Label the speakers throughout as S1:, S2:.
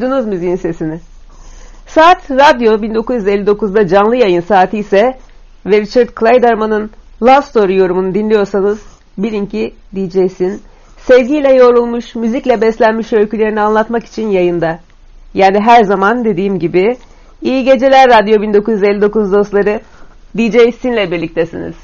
S1: Duydunuz müziğin sesini. Saat radyo 1959'da canlı yayın saati ise ve Richard Clayderman'ın Love Story yorumunu dinliyorsanız bilin ki DJ'sin sevgiyle yoğrulmuş, müzikle beslenmiş öykülerini anlatmak için yayında. Yani her zaman dediğim gibi iyi geceler Radyo 1959 dostları. DJ Sin'le birliktesiniz.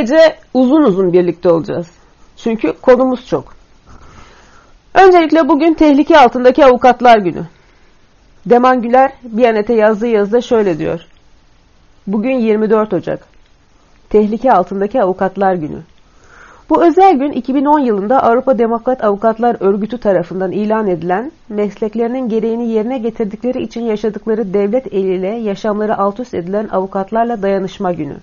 S1: Gece uzun uzun birlikte olacağız. Çünkü konumuz çok. Öncelikle bugün tehlike altındaki avukatlar günü. Deman Güler Biyanet'e yazdığı yazıda şöyle diyor. Bugün 24 Ocak. Tehlike altındaki avukatlar günü. Bu özel gün 2010 yılında Avrupa Demokrat Avukatlar Örgütü tarafından ilan edilen mesleklerinin gereğini yerine getirdikleri için yaşadıkları devlet eliyle yaşamları alt üst edilen avukatlarla dayanışma günü.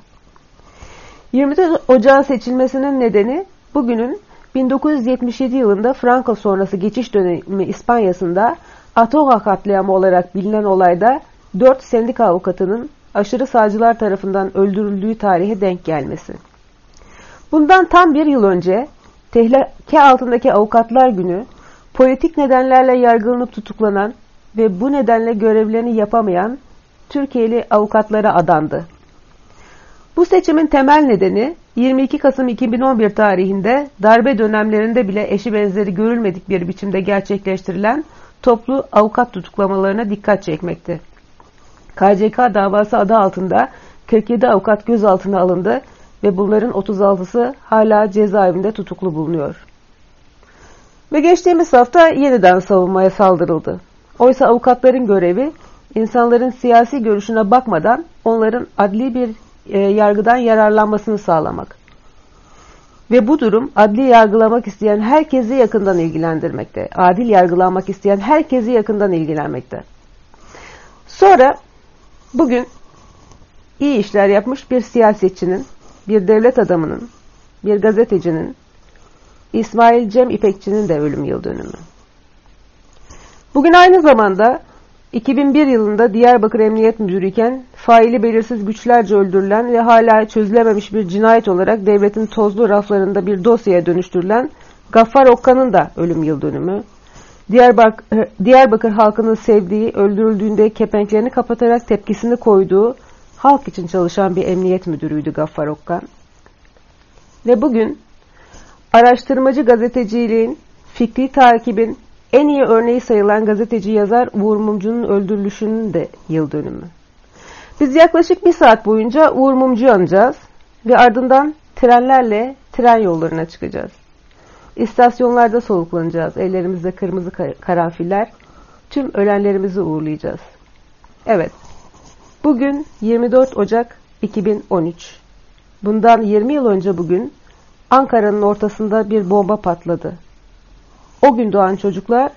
S1: 24 Ocağın seçilmesinin nedeni bugünün 1977 yılında Franco sonrası geçiş dönemi İspanya'sında Atoga katliamı olarak bilinen olayda
S2: dört sendika avukatının aşırı sağcılar tarafından öldürüldüğü tarihe denk gelmesi. Bundan tam bir yıl önce tehlike altındaki avukatlar günü politik nedenlerle yargılanıp tutuklanan ve bu nedenle görevlerini yapamayan Türkiye'li avukatlara adandı. Bu seçimin temel nedeni 22 Kasım 2011 tarihinde darbe dönemlerinde bile eşi benzeri görülmedik bir biçimde gerçekleştirilen toplu avukat tutuklamalarına dikkat çekmekti. KCK davası adı altında 47 avukat gözaltına alındı ve bunların 36'sı hala cezaevinde tutuklu bulunuyor. Ve geçtiğimiz hafta yeniden savunmaya saldırıldı. Oysa avukatların görevi insanların siyasi görüşüne bakmadan onların adli bir e, yargıdan yararlanmasını sağlamak. Ve bu durum adli yargılamak isteyen herkesi yakından ilgilendirmekte. Adil yargılanmak isteyen herkesi yakından ilgilenmekte. Sonra bugün iyi işler yapmış bir siyasetçinin, bir devlet adamının, bir gazetecinin, İsmail Cem İpekçi'nin de ölüm yıl dönümü. Bugün aynı zamanda 2001 yılında Diyarbakır Emniyet Müdürüyken faili belirsiz güçlerce öldürülen ve hala çözülememiş bir cinayet olarak devletin tozlu raflarında bir dosyaya dönüştürülen Gaffar Okkan'ın da ölüm yıl dönümü. Diyarbakır, Diyarbakır halkının sevdiği, öldürüldüğünde kepenklerini kapatarak tepkisini koyduğu, halk için çalışan bir emniyet müdürüydü Gaffar Okkan. Ve bugün araştırmacı gazeteciliğin, fikri takibin, en iyi örneği sayılan gazeteci yazar Uğur Mumcu'nun öldürülüşünün de yıl dönümü. Biz yaklaşık bir saat boyunca Uğur Mumcu'yu anacağız ve ardından trenlerle tren yollarına çıkacağız. İstasyonlarda soluklanacağız. Ellerimizde kırmızı karanfiller. Tüm ölenlerimizi uğurlayacağız. Evet. Bugün 24 Ocak 2013. Bundan 20 yıl önce bugün Ankara'nın ortasında bir bomba patladı. O gün doğan çocuklar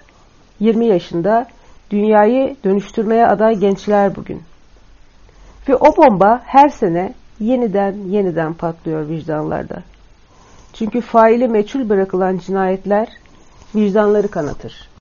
S2: 20 yaşında dünyayı dönüştürmeye aday gençler bugün. Ve o bomba her sene yeniden yeniden patlıyor vicdanlarda. Çünkü faili meçhul bırakılan cinayetler vicdanları kanatır.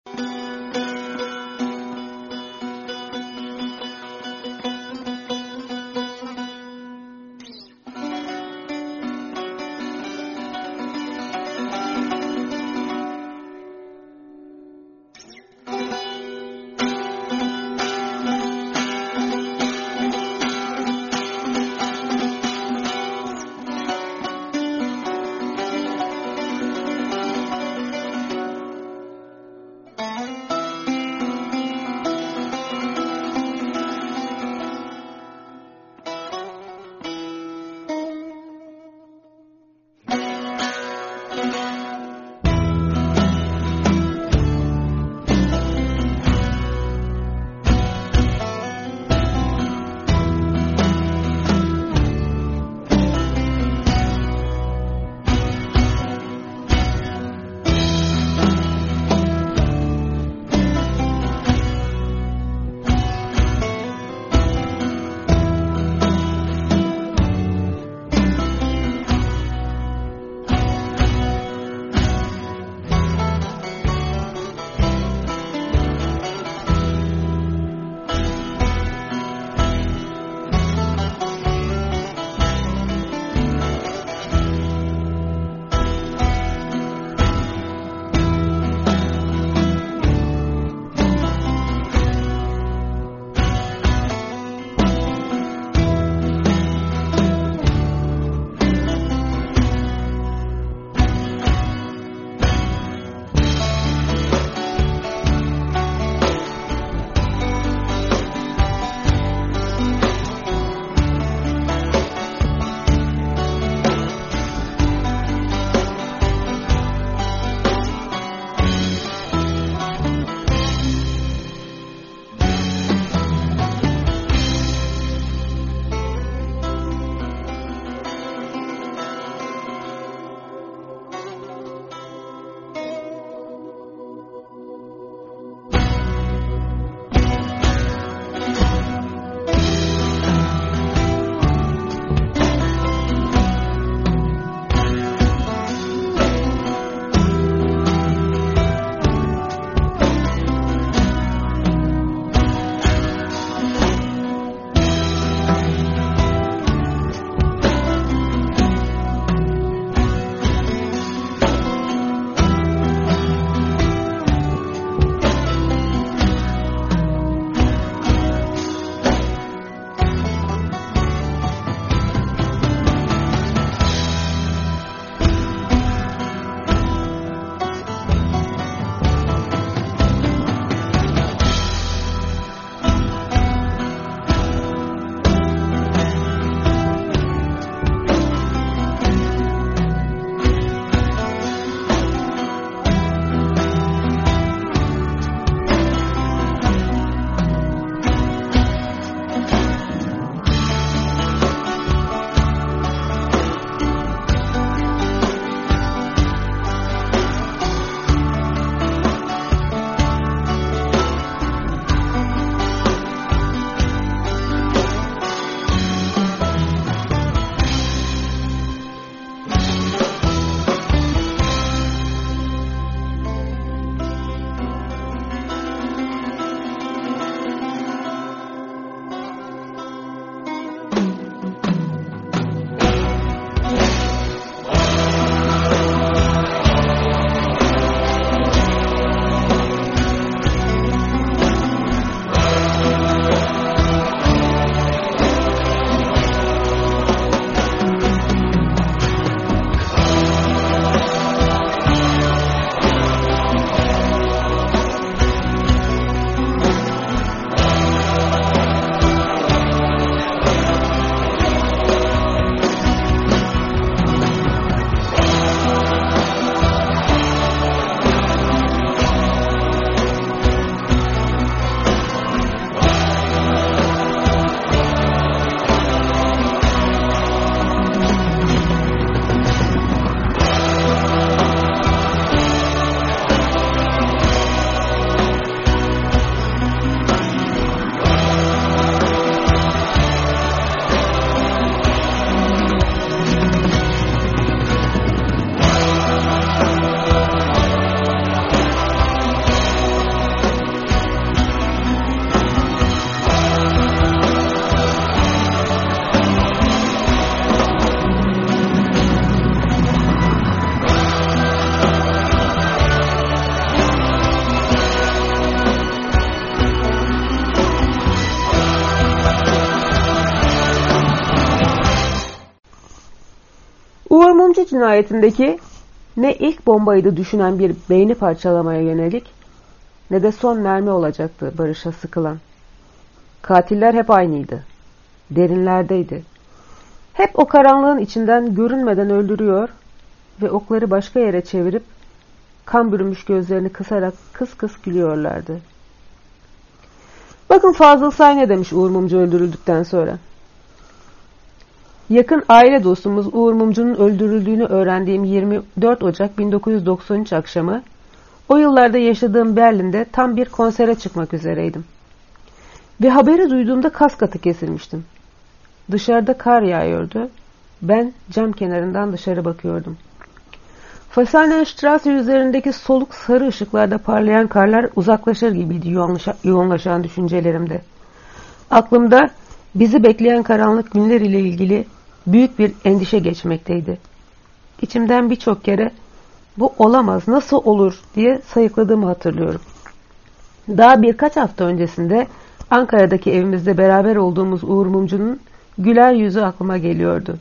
S2: Cinayetindeki ne ilk bombaydı düşünen bir beyni parçalamaya yönelik ne de son mermi olacaktı barışa sıkılan. Katiller hep aynıydı. Derinlerdeydi. Hep o karanlığın içinden görünmeden öldürüyor ve okları başka yere çevirip kan bürümüş gözlerini kısarak kıs kıs gülüyorlardı. Bakın Fazıl Say ne demiş Uğur Mumcu öldürüldükten sonra. Yakın aile dostumuz Uğur Mumcu'nun öldürüldüğünü öğrendiğim 24 Ocak 1993 akşamı o yıllarda yaşadığım Berlin'de tam bir konsere çıkmak üzereydim. Ve haberi duyduğumda kas katı kesilmiştim. Dışarıda kar yağıyordu. Ben cam kenarından dışarı bakıyordum. Fasanenstrasse üzerindeki soluk sarı ışıklarda parlayan karlar uzaklaşır gibiydi yoğunlaşan düşüncelerimde. Aklımda bizi bekleyen karanlık günler ile ilgili büyük bir endişe geçmekteydi. İçimden birçok kere bu olamaz nasıl olur diye sayıkladığımı hatırlıyorum. Daha birkaç hafta öncesinde Ankara'daki evimizde beraber olduğumuz Uğur Mumcu'nun güler yüzü aklıma geliyordu.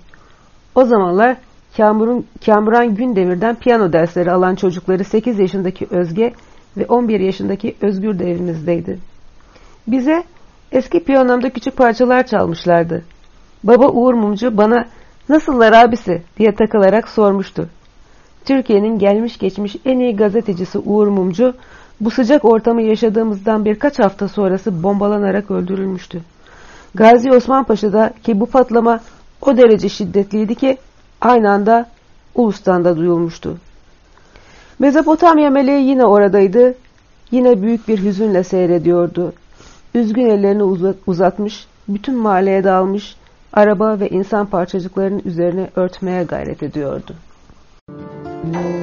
S2: O zamanlar Kamur'un, Kamuran Gündemir'den piyano dersleri alan çocukları 8 yaşındaki Özge ve 11 yaşındaki Özgür de evimizdeydi. Bize eski piyanomda küçük parçalar çalmışlardı. Baba Uğur Mumcu bana nasıllar abisi diye takılarak sormuştu. Türkiye'nin gelmiş geçmiş en iyi gazetecisi Uğur Mumcu bu sıcak ortamı yaşadığımızdan birkaç hafta sonrası bombalanarak öldürülmüştü. Gazi Osman Paşa'da ki bu patlama o derece şiddetliydi ki aynı anda Ulus'tan da duyulmuştu. Mezopotamya meleği yine oradaydı. Yine büyük bir hüzünle seyrediyordu. Üzgün ellerini uzatmış, bütün mahalleye dalmış, araba ve insan parçacıklarının üzerine örtmeye gayret ediyordu. Müzik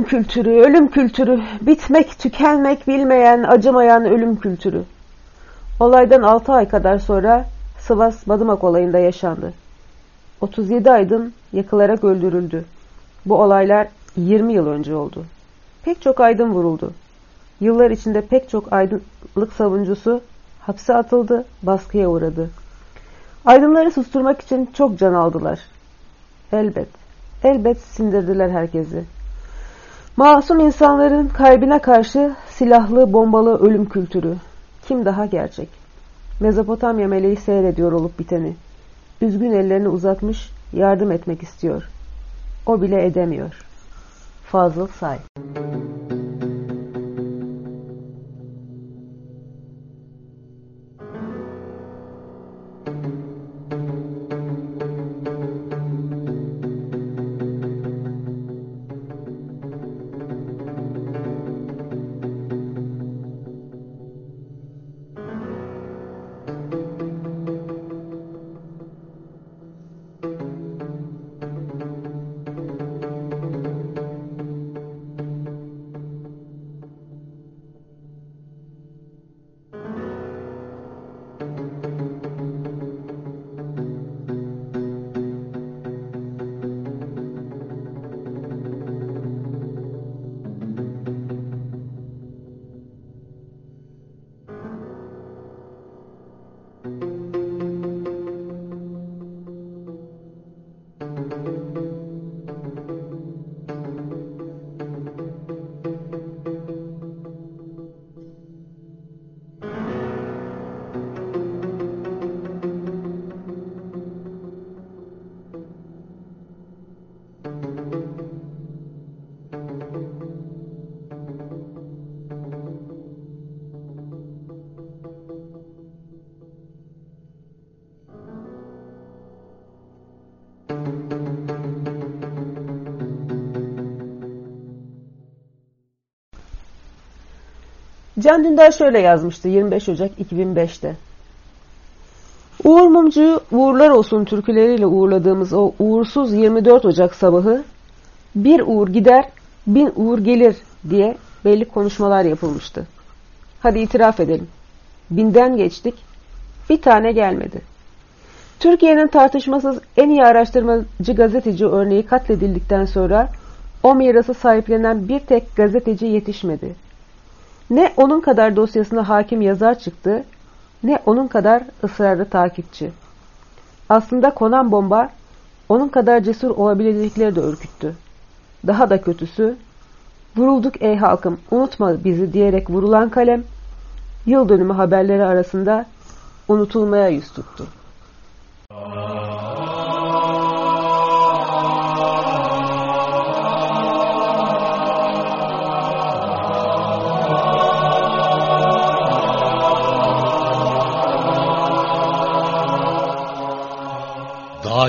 S2: Ölüm kültürü, ölüm kültürü, bitmek, tükenmek bilmeyen, acımayan ölüm kültürü. Olaydan 6 ay kadar sonra Sivas Madımak olayında yaşandı. 37 aydın yakılarak öldürüldü. Bu olaylar 20 yıl önce oldu. Pek çok aydın vuruldu. Yıllar içinde pek çok aydınlık savuncusu hapse atıldı, baskıya uğradı. Aydınları susturmak için çok can aldılar. Elbet, elbet sindirdiler herkesi. Masum insanların kalbine karşı silahlı, bombalı ölüm kültürü. Kim daha gerçek? Mezopotamya meleği seyrediyor olup biteni. Üzgün ellerini uzatmış, yardım etmek istiyor. O bile edemiyor. Fazıl Say Can Dündar şöyle yazmıştı 25 Ocak 2005'te. Uğur Mumcu'yu uğurlar olsun türküleriyle uğurladığımız o uğursuz 24 Ocak sabahı bir uğur gider, bin uğur gelir diye belli konuşmalar yapılmıştı. Hadi itiraf edelim. Binden geçtik, bir tane gelmedi. Türkiye'nin tartışmasız en iyi araştırmacı gazeteci örneği katledildikten sonra o mirası sahiplenen bir tek gazeteci yetişmedi. Ne onun kadar dosyasına hakim yazar çıktı, ne onun kadar ısrarlı takipçi. Aslında konan bomba onun kadar cesur olabilecekleri de ürküttü. Daha da kötüsü, vurulduk ey halkım unutma bizi diyerek vurulan kalem, yıl dönümü haberleri arasında unutulmaya yüz tuttu.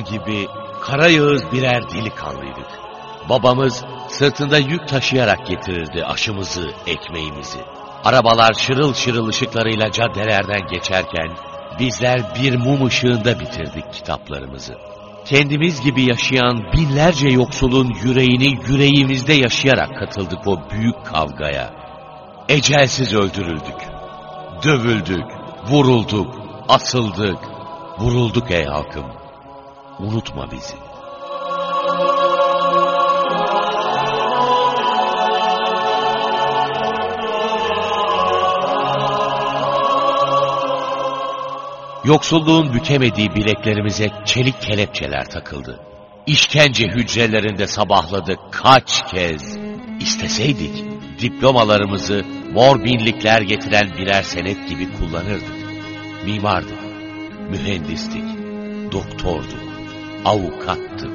S3: Gibi kara yağız birer delikanlıydık. Babamız sırtında yük taşıyarak getirirdi aşımızı, ekmeğimizi. Arabalar şırıl şırıl ışıklarıyla caddelerden geçerken bizler bir mum ışığında bitirdik kitaplarımızı. Kendimiz gibi yaşayan binlerce yoksulun yüreğini yüreğimizde yaşayarak katıldık o büyük kavgaya. Ecelsiz öldürüldük, dövüldük, vurulduk, asıldık, vurulduk ey halkım. Unutma bizi. Yoksulluğun bükemediği bileklerimize çelik kelepçeler takıldı. İşkence hücrelerinde sabahladık kaç kez. İsteseydik diplomalarımızı mor binlikler getiren birer senet gibi kullanırdık. Mimardık, mühendistik, doktorduk, avukattık.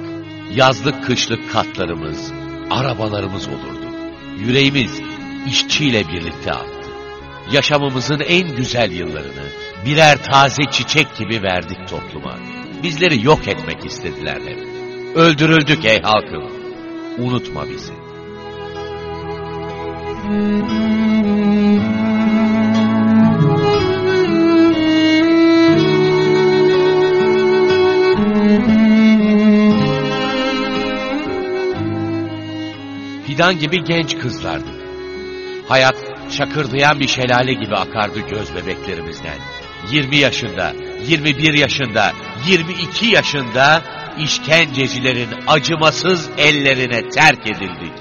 S3: Yazlık kışlık katlarımız, arabalarımız olurdu. Yüreğimiz işçiyle birlikte attı. Yaşamımızın en güzel yıllarını birer taze çiçek gibi verdik topluma. Bizleri yok etmek istediler hep. Öldürüldük ey halkım. Unutma bizi. Fidan gibi genç kızlardık. Hayat şakırdayan bir şelale gibi akardı göz bebeklerimizden. 20 yaşında, 21 yaşında, 22 yaşında işkencecilerin acımasız ellerine terk edildik.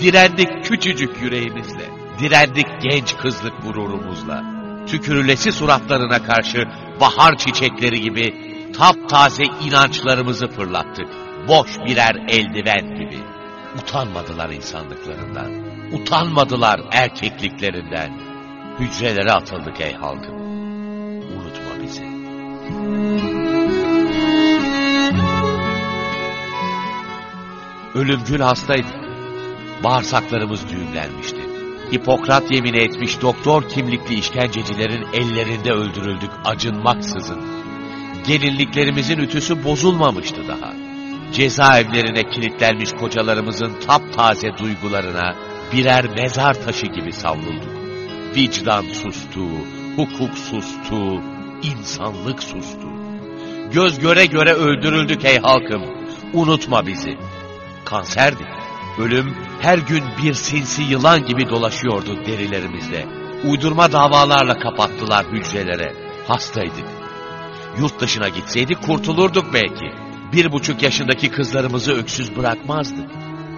S3: Direndik küçücük yüreğimizle, direndik genç kızlık gururumuzla. Tükürülesi suratlarına karşı bahar çiçekleri gibi taptaze inançlarımızı fırlattık. Boş birer eldiven gibi. Utanmadılar insanlıklarından. Utanmadılar erkekliklerinden. Hücrelere atıldık ey halkım. Unutma bizi. Ölümcül hastaydık. Bağırsaklarımız düğümlenmişti. Hipokrat yemini etmiş doktor kimlikli işkencecilerin ellerinde öldürüldük acınmaksızın. Gelinliklerimizin ütüsü bozulmamıştı daha. Cezaevlerine kilitlenmiş kocalarımızın taptaze duygularına birer mezar taşı gibi savrulduk. Vicdan sustu, hukuk sustu, insanlık sustu. Göz göre göre öldürüldük ey halkım, unutma bizi. Kanserdik. Ölüm her gün bir sinsi yılan gibi dolaşıyordu derilerimizde. Uydurma davalarla kapattılar hücrelere. Hastaydık. Yurt dışına gitseydik kurtulurduk belki. Bir buçuk yaşındaki kızlarımızı öksüz bırakmazdık.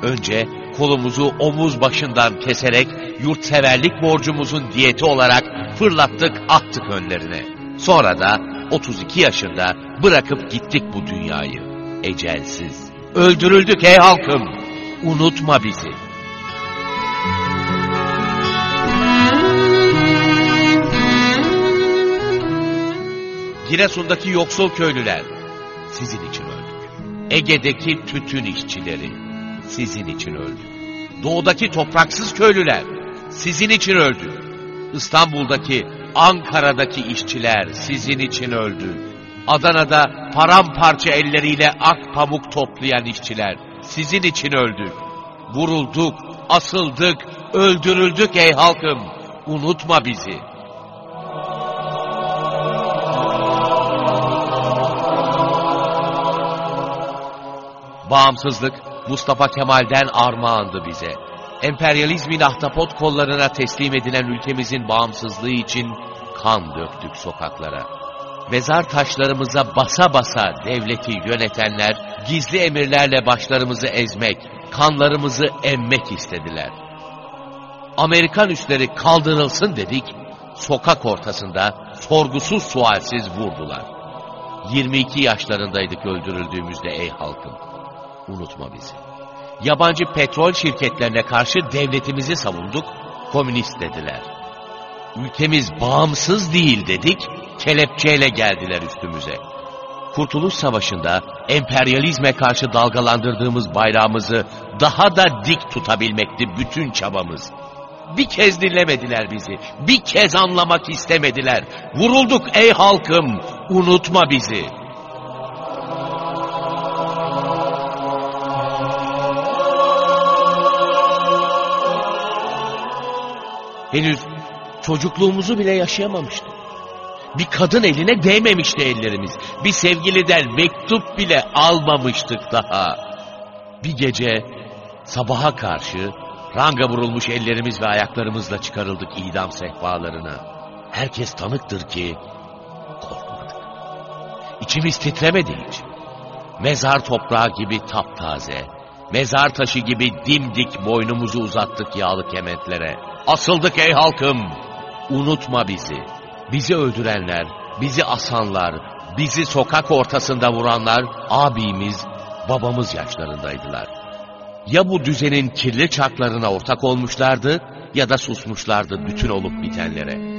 S3: Önce kolumuzu omuz başından keserek yurtseverlik borcumuzun diyeti olarak fırlattık attık önlerine. Sonra da 32 yaşında bırakıp gittik bu dünyayı. Ecelsiz. Öldürüldük ey halkım. Unutma bizi. Giresun'daki yoksul köylüler sizin için. Ege'deki tütün işçileri sizin için öldük. Doğudaki topraksız köylüler sizin için öldü. İstanbul'daki, Ankara'daki işçiler sizin için öldü. Adana'da paramparça elleriyle ak pamuk toplayan işçiler sizin için öldü. Vurulduk, asıldık, öldürüldük ey halkım. Unutma bizi. Bağımsızlık Mustafa Kemal'den armağandı bize. Emperyalizmin ahtapot kollarına teslim edilen ülkemizin bağımsızlığı için kan döktük sokaklara. Mezar taşlarımıza basa basa devleti yönetenler gizli emirlerle başlarımızı ezmek, kanlarımızı emmek istediler. Amerikan üsleri kaldırılsın dedik, sokak ortasında sorgusuz sualsiz vurdular. 22 yaşlarındaydık öldürüldüğümüzde ey halkım. Unutma bizi. Yabancı petrol şirketlerine karşı devletimizi savunduk, komünist dediler. Ülkemiz bağımsız değil dedik, kelepçeyle geldiler üstümüze. Kurtuluş Savaşı'nda emperyalizme karşı dalgalandırdığımız bayrağımızı daha da dik tutabilmekti bütün çabamız. Bir kez dinlemediler bizi, bir kez anlamak istemediler. Vurulduk ey halkım, unutma bizi. Henüz çocukluğumuzu bile yaşayamamıştık. Bir kadın eline değmemişti ellerimiz. Bir sevgiliden mektup bile almamıştık daha. Bir gece sabaha karşı ranga vurulmuş ellerimiz ve ayaklarımızla çıkarıldık idam sehpalarına. Herkes tanıktır ki korkmadık. İçimiz titremedi hiç. Mezar toprağı gibi taptaze, mezar taşı gibi dimdik boynumuzu uzattık yağlı kementlere. Asıldık ey halkım, unutma bizi. Bizi öldürenler, bizi asanlar, bizi sokak ortasında vuranlar abimiz, babamız yaşlarındaydılar. Ya bu düzenin kirli çarklarına ortak olmuşlardı ya da susmuşlardı bütün olup bitenlere.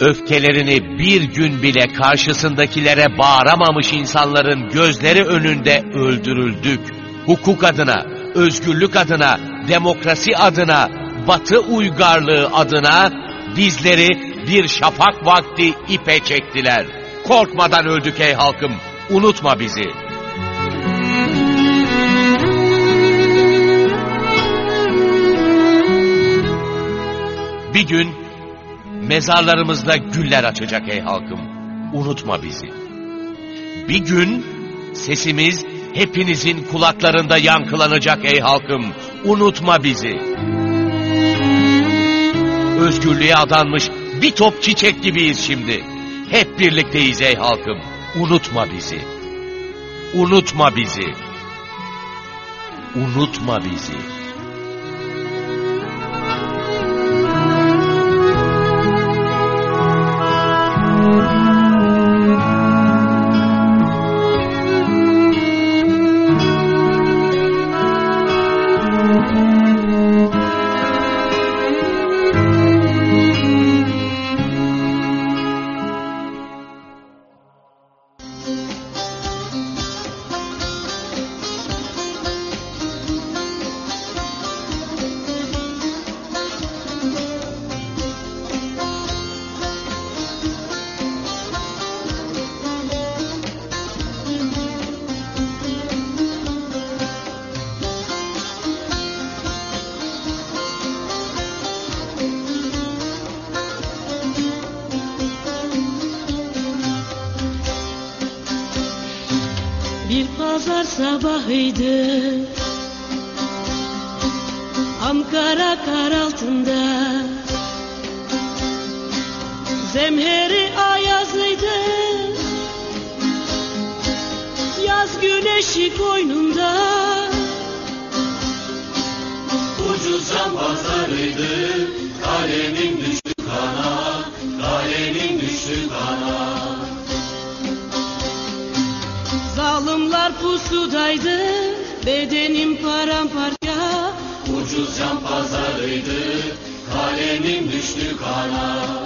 S3: Öfkelerini bir gün bile karşısındakilere bağıramamış insanların gözleri önünde öldürüldük. Hukuk adına, özgürlük adına, demokrasi adına, batı uygarlığı adına dizleri bir şafak vakti ipe çektiler. Korkmadan öldük ey halkım, unutma bizi. Bir gün mezarlarımızda güller açacak ey halkım, unutma bizi. Bir gün sesimiz hepinizin kulaklarında yankılanacak ey halkım, Unutma bizi. Özgürlüğe adanmış bir top çiçek gibiyiz şimdi. Hep birlikteyiz ey halkım. Unutma bizi. Unutma bizi. Unutma bizi.
S4: Sabahıydı Ankara kar altında. Zemheri ayazıydı Yaz güneşi koynunda.
S5: Ucuz can pazarıydı. Kalemin düştü kana Kalemin düştü kana
S4: Zalimler pusudaydı Bedenim paramparça.
S5: Ucuz can pazarıydı Kalemin düştü kana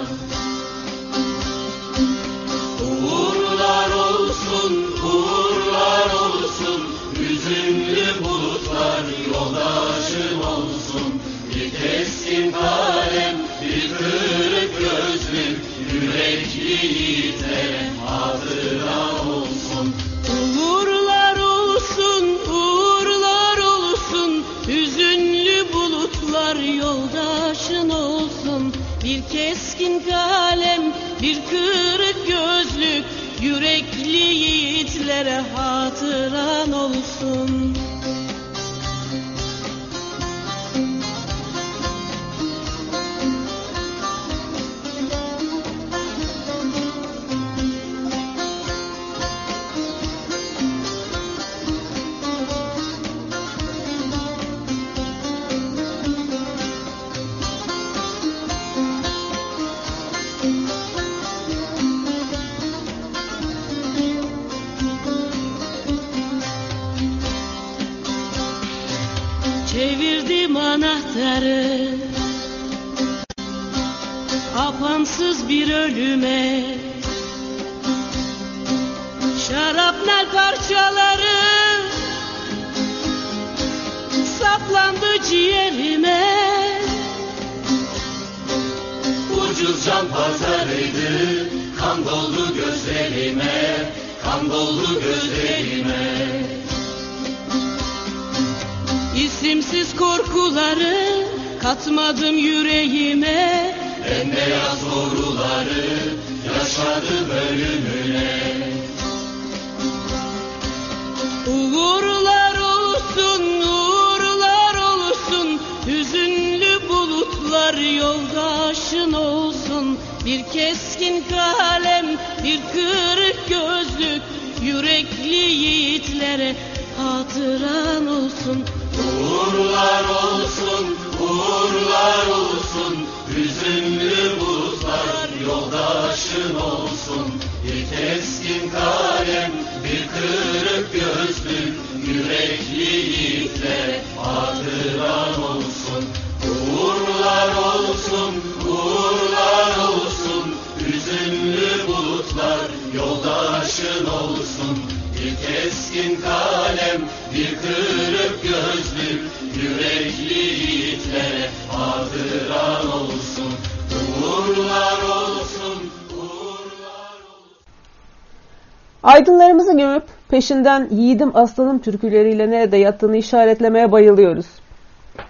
S2: peşinden yiğidim aslanım türküleriyle nerede yattığını işaretlemeye bayılıyoruz.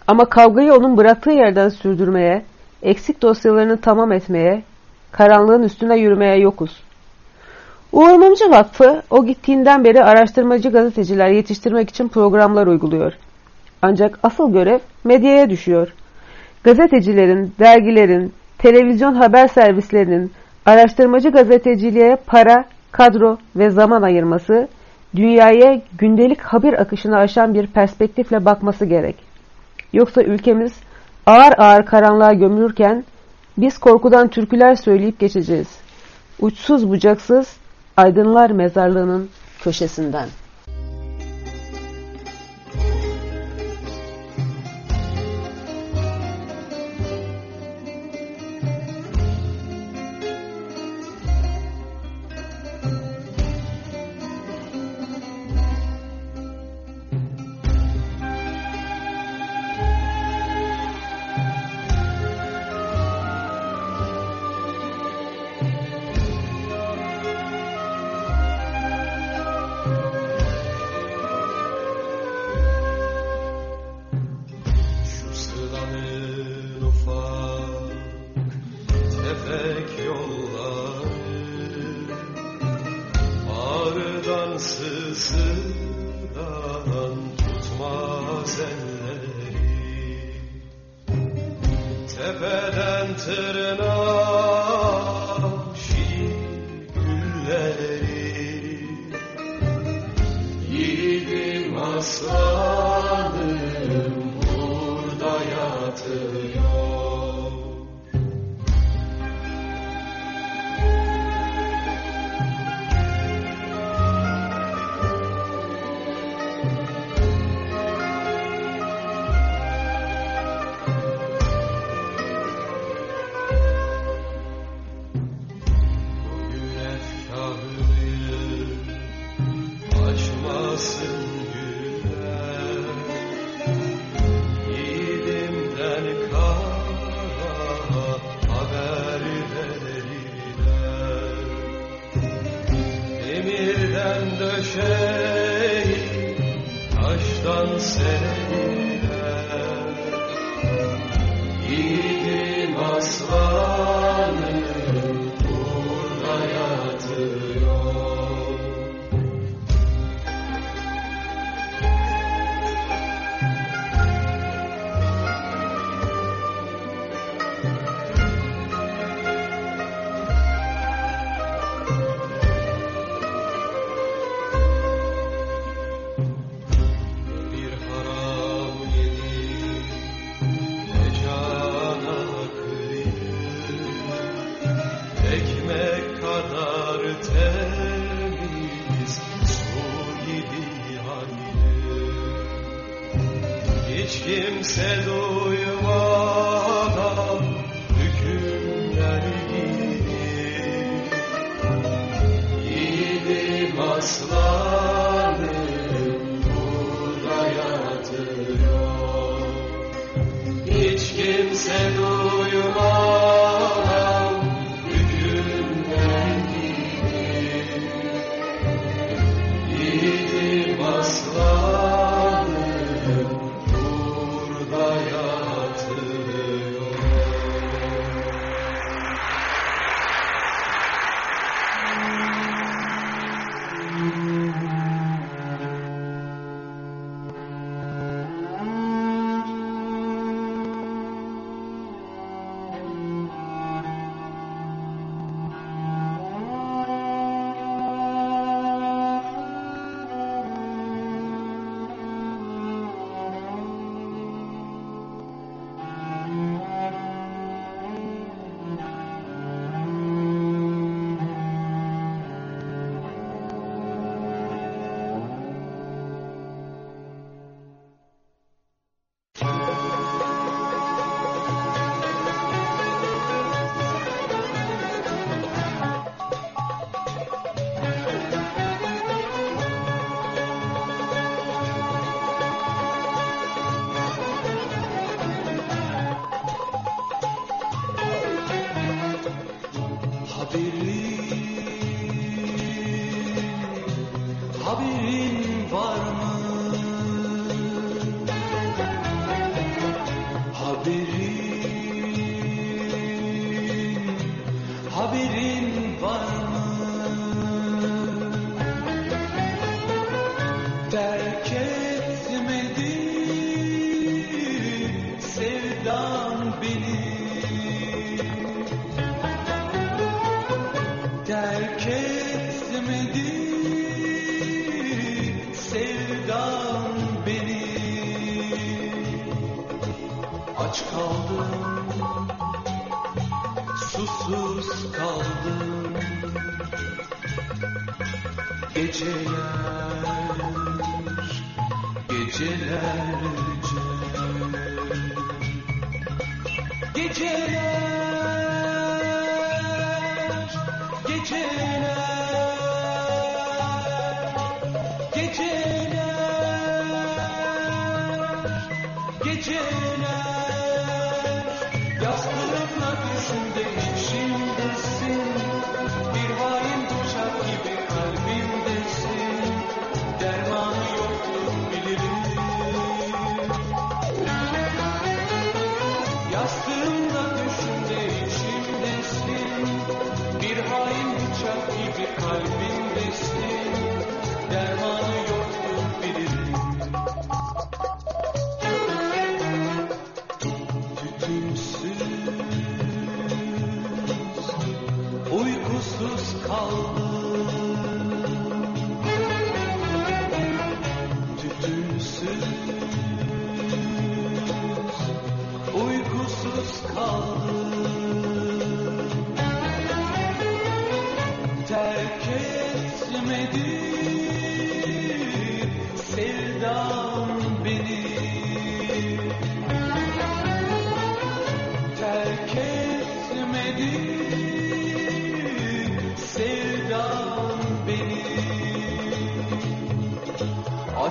S2: Ama kavgayı onun bıraktığı yerden sürdürmeye, eksik dosyalarını tamam etmeye, karanlığın üstüne yürümeye yokuz. Uğur Mumcu Vakfı o gittiğinden beri araştırmacı gazeteciler yetiştirmek için programlar uyguluyor.
S6: Ancak asıl görev medyaya düşüyor. Gazetecilerin, dergilerin, televizyon haber servislerinin araştırmacı gazeteciliğe para, kadro ve zaman ayırması, dünyaya gündelik haber akışını aşan bir perspektifle bakması gerek. Yoksa ülkemiz ağır ağır karanlığa gömülürken biz korkudan türküler söyleyip geçeceğiz. Uçsuz bucaksız aydınlar mezarlığının köşesinden.
S7: tepeden tırnağa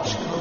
S7: watch.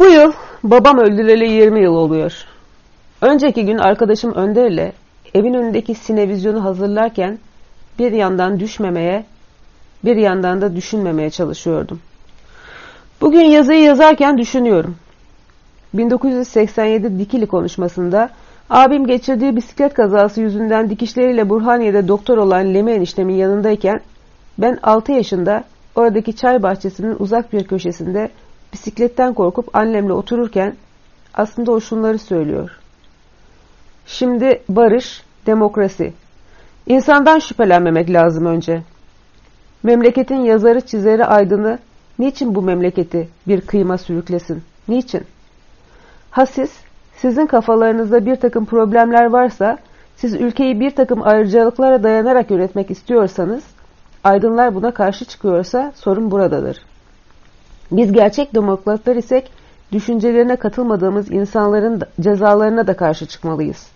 S2: Bu yıl babam öldüreli 20 yıl oluyor. Önceki gün arkadaşım Önder ile evin önündeki sinevizyonu hazırlarken bir yandan düşmemeye, bir yandan da düşünmemeye çalışıyordum. Bugün yazıyı yazarken düşünüyorum. 1987 Dikili konuşmasında abim geçirdiği bisiklet kazası yüzünden dikişleriyle Burhaniye'de doktor olan Lemi eniştemin yanındayken ben 6 yaşında oradaki çay bahçesinin uzak bir köşesinde bisikletten korkup annemle otururken aslında o şunları söylüyor. Şimdi barış, demokrasi. İnsandan şüphelenmemek lazım önce. Memleketin yazarı, çizeri, aydını niçin bu memleketi bir kıyma sürüklesin? Niçin? Ha siz, sizin kafalarınızda bir takım problemler varsa, siz ülkeyi bir takım ayrıcalıklara dayanarak yönetmek istiyorsanız, aydınlar buna karşı çıkıyorsa sorun buradadır. Biz gerçek demokratlar isek, düşüncelerine katılmadığımız insanların cezalarına da karşı çıkmalıyız.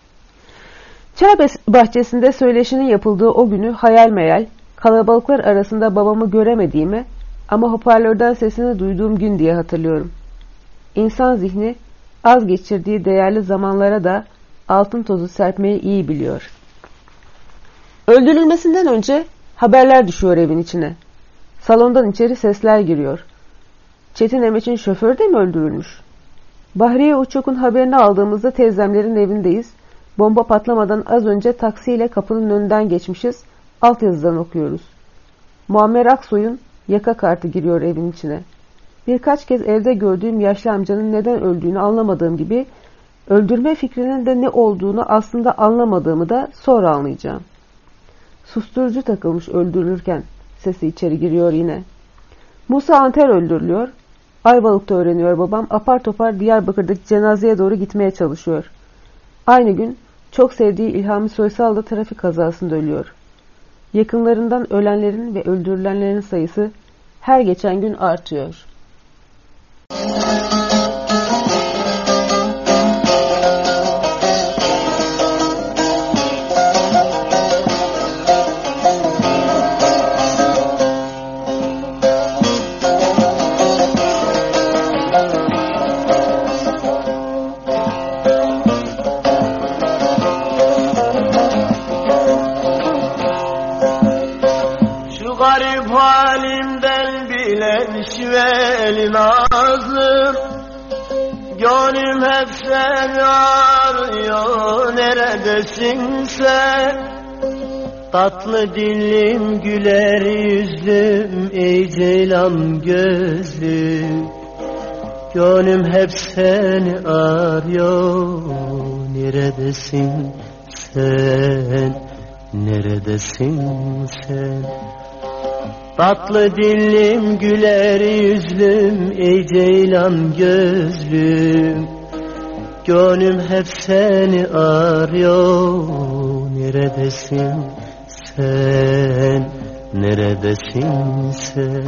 S2: Çay bahçesinde söyleşinin yapıldığı o günü hayal meyal, kalabalıklar arasında babamı göremediğimi ama hoparlörden sesini duyduğum gün diye hatırlıyorum. İnsan zihni az geçirdiği değerli zamanlara da altın tozu serpmeyi iyi biliyor. Öldürülmesinden önce haberler düşüyor evin içine. Salondan içeri sesler giriyor. Çetin Emeç'in şoförü de mi öldürülmüş? Bahriye Uçok'un haberini aldığımızda teyzemlerin evindeyiz. Bomba patlamadan az önce taksiyle kapının önünden geçmişiz. Alt yazıdan okuyoruz. Muammer Aksoy'un yaka kartı giriyor evin içine. Birkaç kez evde gördüğüm yaşlı amcanın neden öldüğünü anlamadığım gibi öldürme fikrinin de ne olduğunu aslında anlamadığımı da sonra anlayacağım. Susturucu takılmış öldürülürken sesi içeri giriyor yine. Musa Anter öldürülüyor. Ayvalık'ta öğreniyor babam. Apar topar Diyarbakır'daki cenazeye doğru gitmeye çalışıyor. Aynı gün Çok sevdiği İlhami Soysal da trafik kazasında ölüyor. Yakınlarından ölenlerin ve öldürülenlerin sayısı her geçen gün artıyor.
S8: Şu seni arıyor neredesin sen? Tatlı dilim güler yüzlüm ey ceylan gözlüm Gönlüm hep seni arıyor Neredesin sen? Neredesin sen? Tatlı dilim güler yüzlüm ey ceylan gözlüm Gönlüm hep seni arıyor. Neredesin sen? Neredesin sen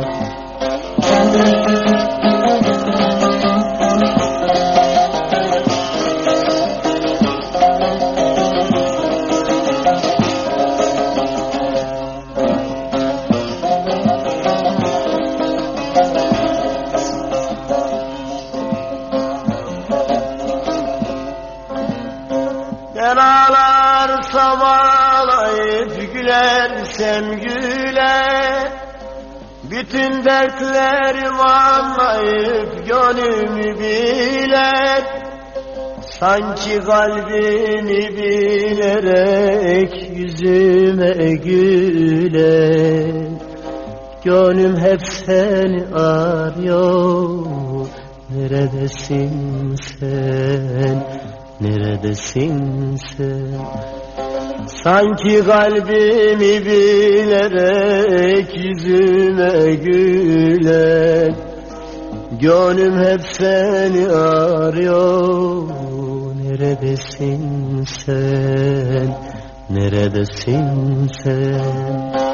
S8: gülersem güle Bütün dertlerimi anlayıp gönlümü biler Sanki kalbimi bilerek yüzüme güler Gönlüm hep seni arıyor. Neredesin sen? Neredesin sen Sanki kalbimi bilerek yüzüme güler. Gönlüm hep seni arıyor. Neredesin sen? Neredesin sen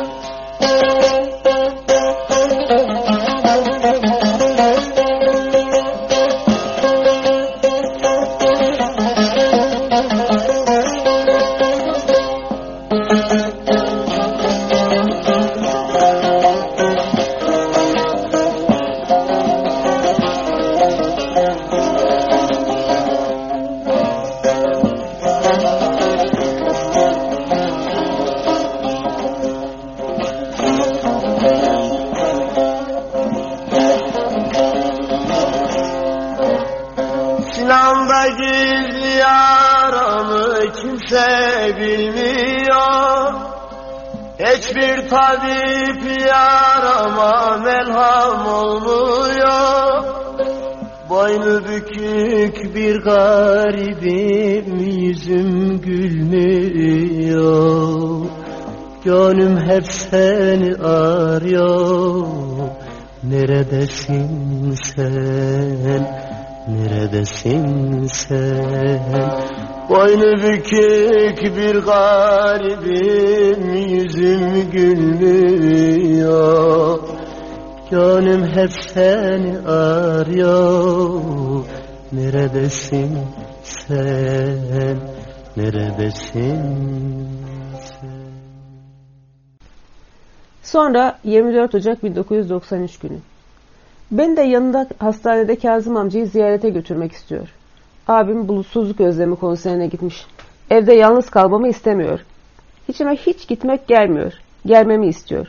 S8: sen Boynu bükük bir garibim Yüzüm gülmüyor Gönlüm hep seni arıyor Neredesin sen Neredesin
S2: Sonra 24 Ocak 1993 günü. Beni de yanında hastanede Kazım amcayı ziyarete götürmek istiyor. Abim bulutsuzluk özlemi konserine gitmiş. Evde yalnız kalmamı istemiyor. İçime hiç gitmek gelmiyor. Gelmemi istiyor.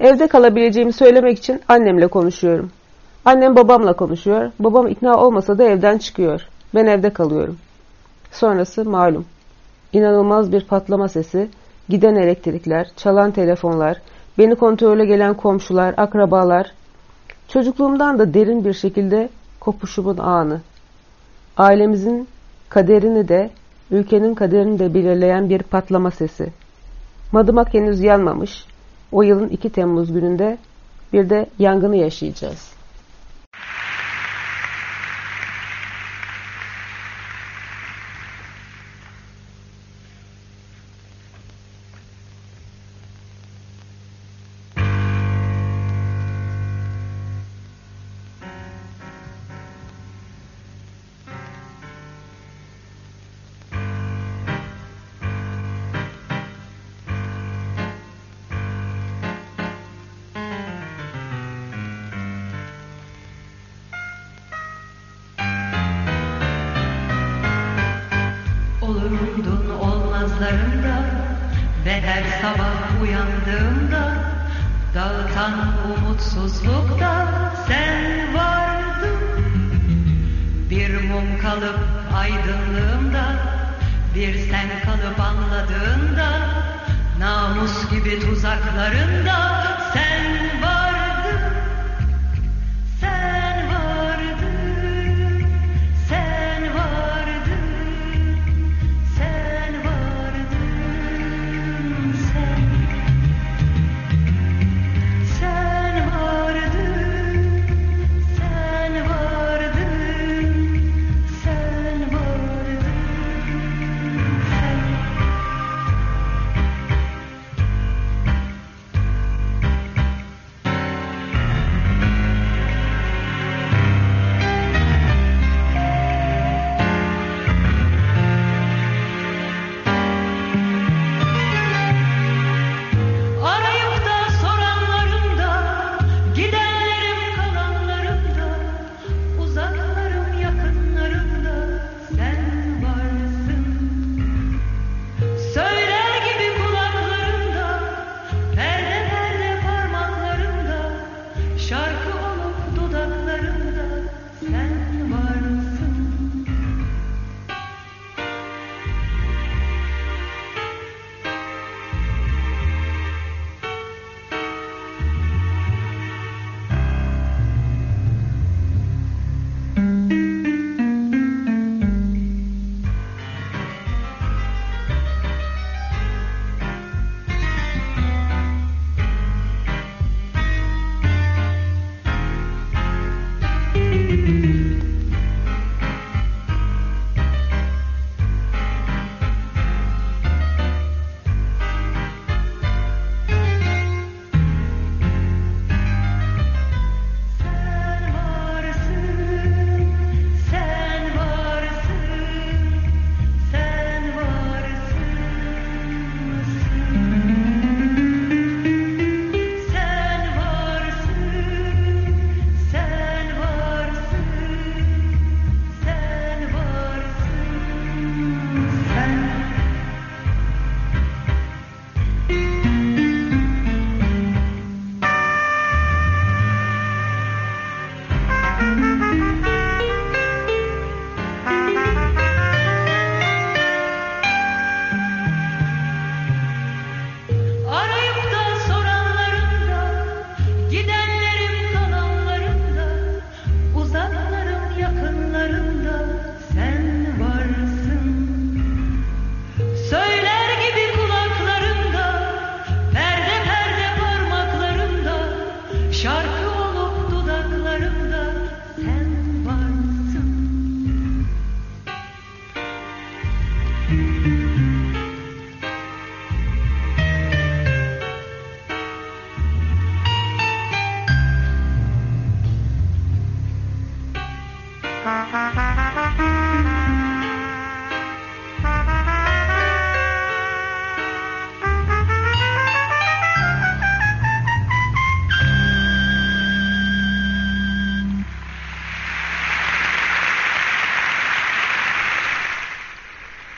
S2: Evde kalabileceğimi söylemek için annemle konuşuyorum. Annem babamla konuşuyor. Babam ikna olmasa da evden çıkıyor. Ben evde kalıyorum. Sonrası malum. İnanılmaz bir patlama sesi, giden elektrikler, çalan telefonlar, beni kontrole gelen komşular, akrabalar, çocukluğumdan da derin bir şekilde kopuşumun anı. Ailemizin kaderini de, ülkenin kaderini de belirleyen bir patlama sesi. Madımak henüz yanmamış. O yılın 2 Temmuz gününde bir de yangını yaşayacağız.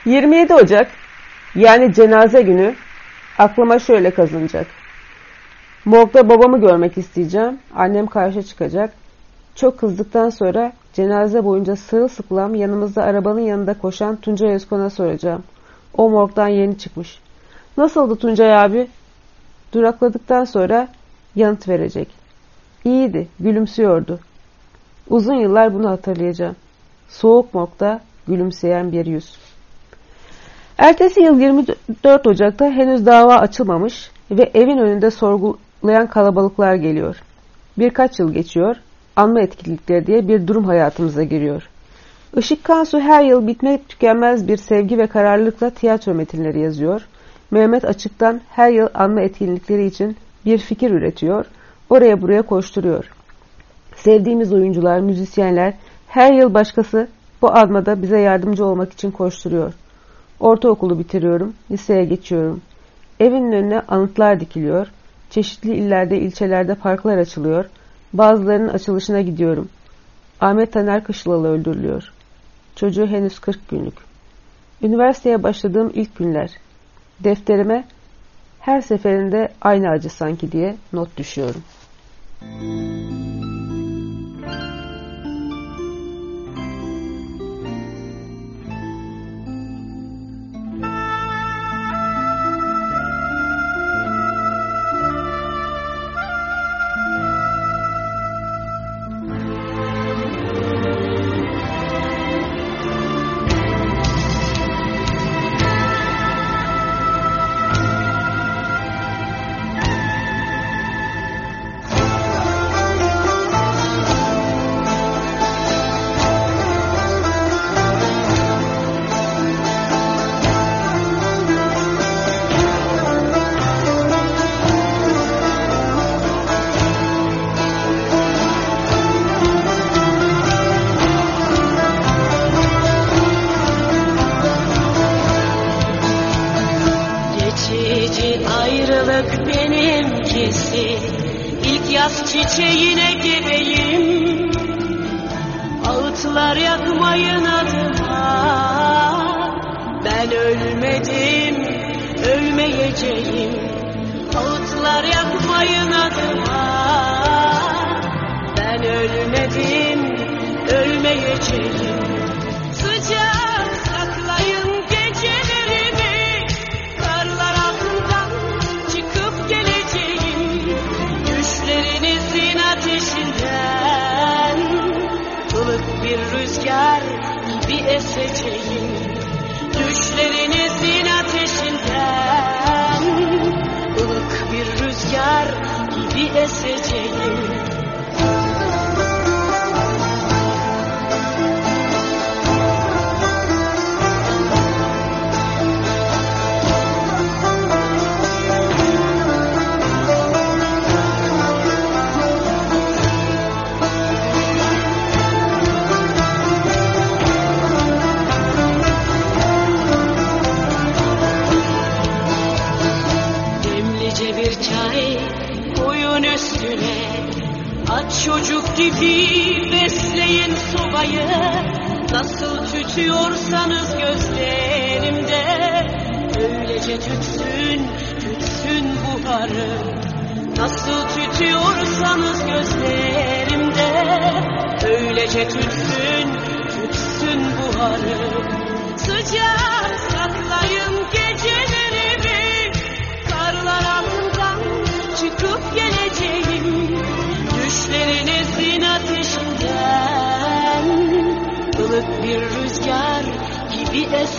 S2: 27 Ocak yani cenaze günü aklıma şöyle kazınacak. Morgda babamı görmek isteyeceğim. Annem karşı çıkacak. Çok kızdıktan sonra cenaze boyunca sırılsıklam yanımızda arabanın yanında koşan Tuncay Özkan'a soracağım. O morgdan yeni çıkmış. Nasıldı Tuncay abi? Durakladıktan sonra yanıt verecek. İyiydi, gülümsüyordu. Uzun yıllar bunu hatırlayacağım. Soğuk morgda gülümseyen bir yüz. Ertesi yıl 24 Ocak'ta henüz dava açılmamış ve evin önünde sorgulayan kalabalıklar geliyor. Birkaç yıl geçiyor, anma etkinlikleri diye bir durum hayatımıza giriyor. Işık Kansu her yıl bitmek tükenmez bir sevgi ve kararlılıkla tiyatro metinleri yazıyor. Mehmet Açık'tan her yıl anma etkinlikleri için bir fikir üretiyor, oraya buraya koşturuyor. Sevdiğimiz oyuncular, müzisyenler her yıl başkası bu anmada bize yardımcı olmak için koşturuyor. Ortaokulu bitiriyorum, liseye geçiyorum. Evin önüne anıtlar dikiliyor, çeşitli illerde, ilçelerde parklar açılıyor, bazılarının açılışına gidiyorum. Ahmet Taner Kışlalı öldürülüyor. Çocuğu henüz 40 günlük. Üniversiteye başladığım ilk günler, Defterime her seferinde aynı acı sanki diye not düşüyorum.
S9: Geçici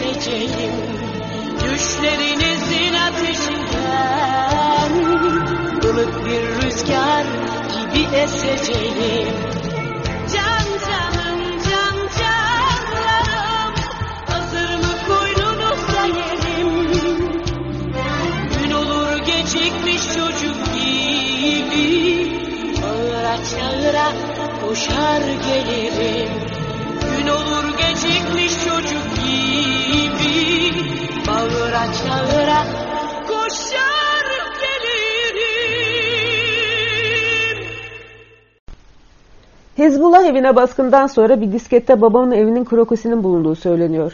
S9: gibi eseceğim Düşlerinizin ateşinden. Ilık bir rüzgar gibi eseceğim. Can canım can canlarım. Hazır mı koynunuzda yerim? Gün olur gecikmiş çocuk gibi. Ağıra çağıra koşar gelirim Bağıra çağıra koşar gelirim
S2: Hezbollah evine baskından sonra bir diskette babamın evinin krokosinin bulunduğu söyleniyor.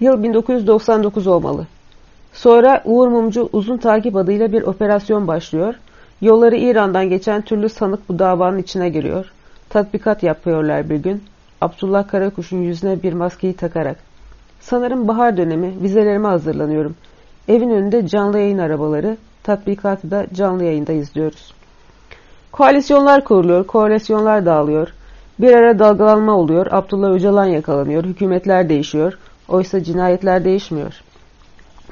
S2: Yıl 1999 olmalı. Sonra Uğur Mumcu uzun takip adıyla bir operasyon başlıyor. Yolları İran'dan geçen türlü sanık bu davanın içine giriyor. Tatbikat yapıyorlar bir gün. Abdullah Karakuş'un yüzüne bir maskeyi takarak. Sanırım bahar dönemi, vizelerime hazırlanıyorum. Evin önünde canlı yayın arabaları, tatbikatı da canlı yayında izliyoruz. Koalisyonlar kuruluyor, koalisyonlar dağılıyor. Bir ara dalgalanma oluyor, Abdullah Öcalan yakalanıyor, hükümetler değişiyor. Oysa cinayetler değişmiyor.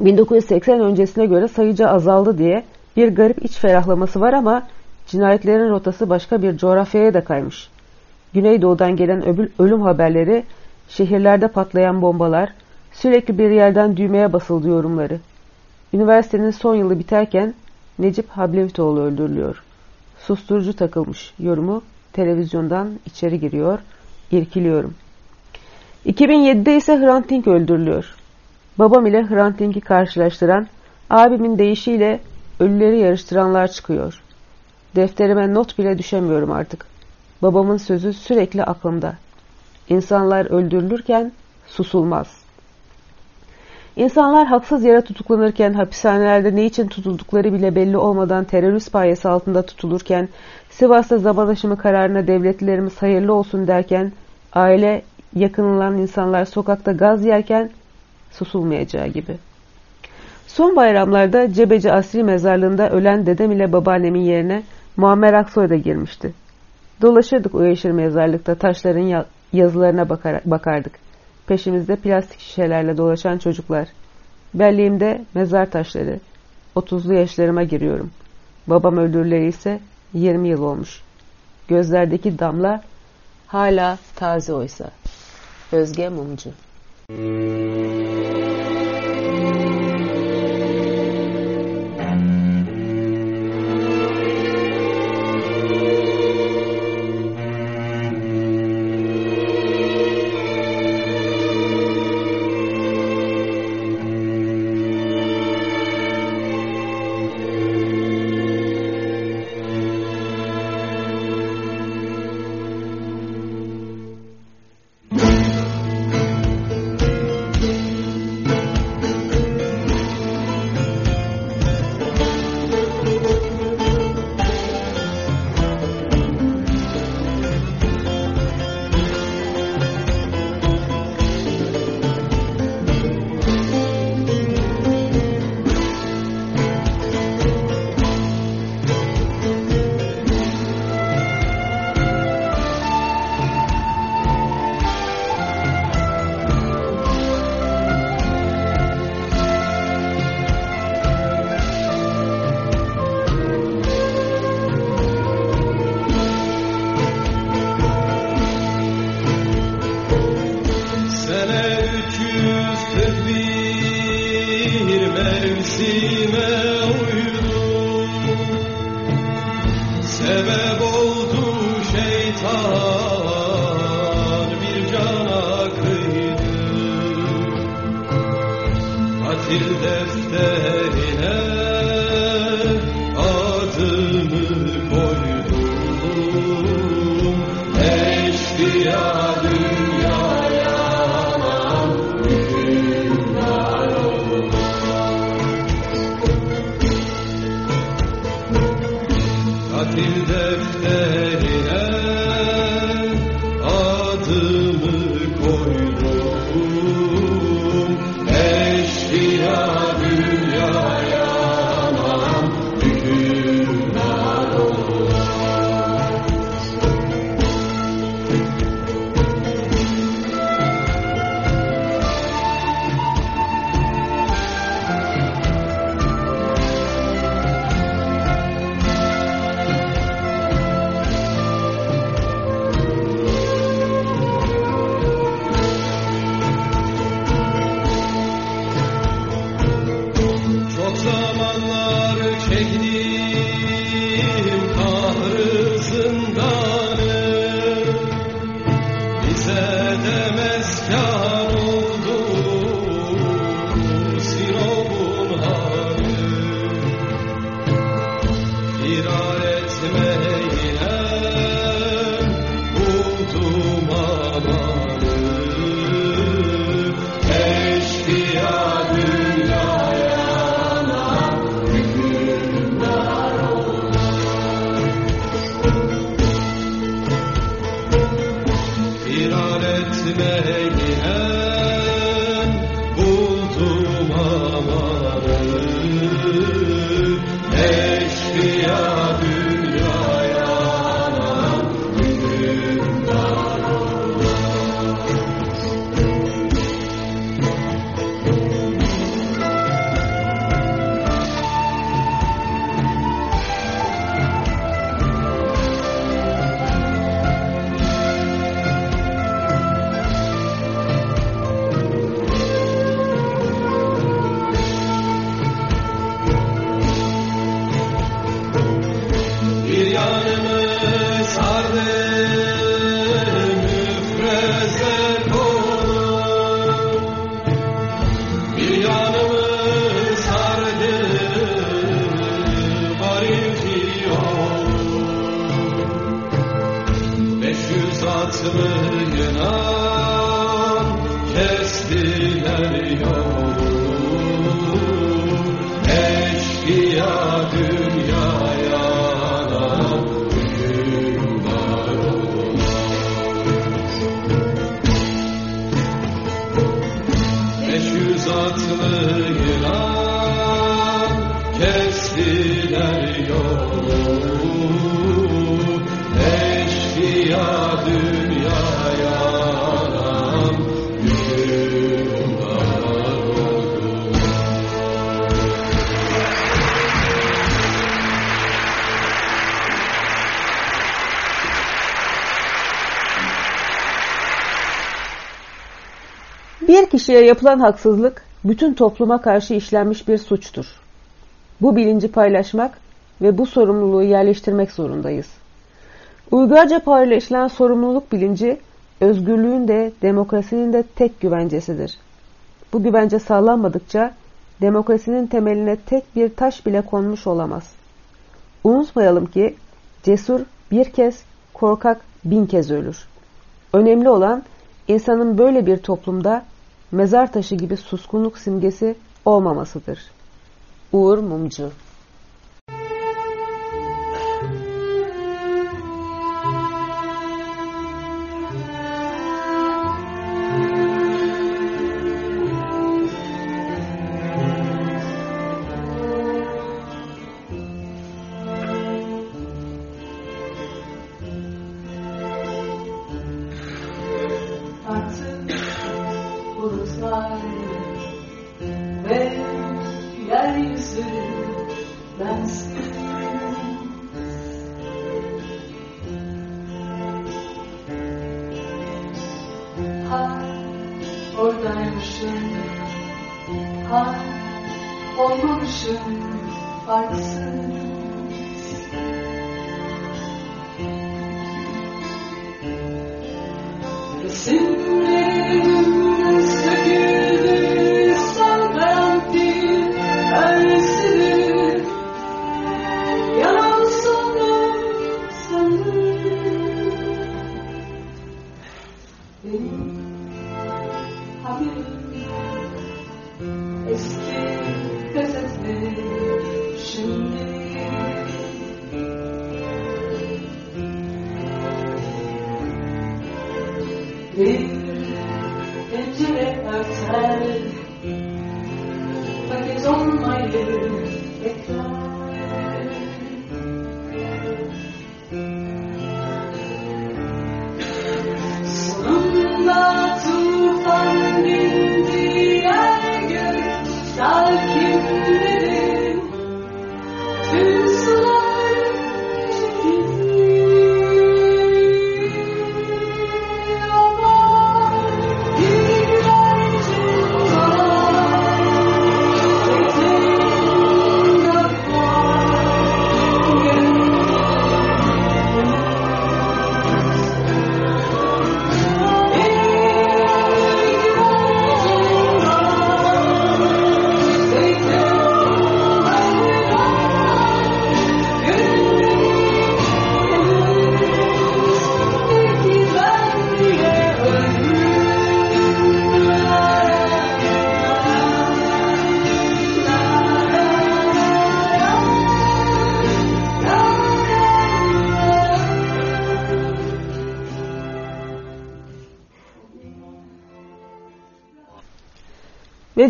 S2: 1980 öncesine göre sayıca azaldı diye bir garip iç ferahlaması var ama cinayetlerin rotası başka bir coğrafyaya da kaymış. Güneydoğudan gelen ölüm haberleri, şehirlerde patlayan bombalar, sürekli bir yerden düğmeye basıldı yorumları. Üniversitenin son yılı biterken Necip Hablevitoğlu öldürülüyor. Susturucu takılmış yorumu televizyondan içeri giriyor, irkiliyorum. 2007'de ise Hrant Dink öldürülüyor. Babam ile Hrant Dink'i karşılaştıran, abimin deyişiyle ölüleri yarıştıranlar çıkıyor. Defterime not bile düşemiyorum artık. Babamın sözü sürekli aklımda. İnsanlar öldürülürken susulmaz. İnsanlar haksız yere tutuklanırken, hapishanelerde ne için tutuldukları bile belli olmadan terörist payesi altında tutulurken, Sivas'ta zaman aşımı kararına devletlilerimiz hayırlı olsun derken, aile yakınılan insanlar sokakta gaz yerken susulmayacağı gibi. Son bayramlarda Cebeci Asri Mezarlığı'nda ölen dedem ile babaannemin yerine Muammer Aksoy da girmişti. Dolaşırdık o yeşil mezarlıkta taşların yazılarına bakar bakardık. Peşimizde plastik şişelerle dolaşan çocuklar. Belliğimde mezar taşları. Otuzlu yaşlarıma giriyorum. Babam öldürüleri ise 20 yıl olmuş. Gözlerdeki damla hala taze oysa. Özge Mumcu
S6: Sene
S2: kişiye yapılan haksızlık bütün topluma karşı işlenmiş bir suçtur. Bu bilinci paylaşmak ve bu sorumluluğu yerleştirmek zorundayız. Uygarca paylaşılan sorumluluk bilinci, özgürlüğün de demokrasinin de tek güvencesidir. Bu güvence sağlanmadıkça demokrasinin temeline tek bir taş bile konmuş olamaz. Unutmayalım ki cesur bir kez, korkak bin kez ölür. Önemli olan insanın böyle bir toplumda mezar taşı gibi suskunluk simgesi olmamasıdır. Uğur Mumcu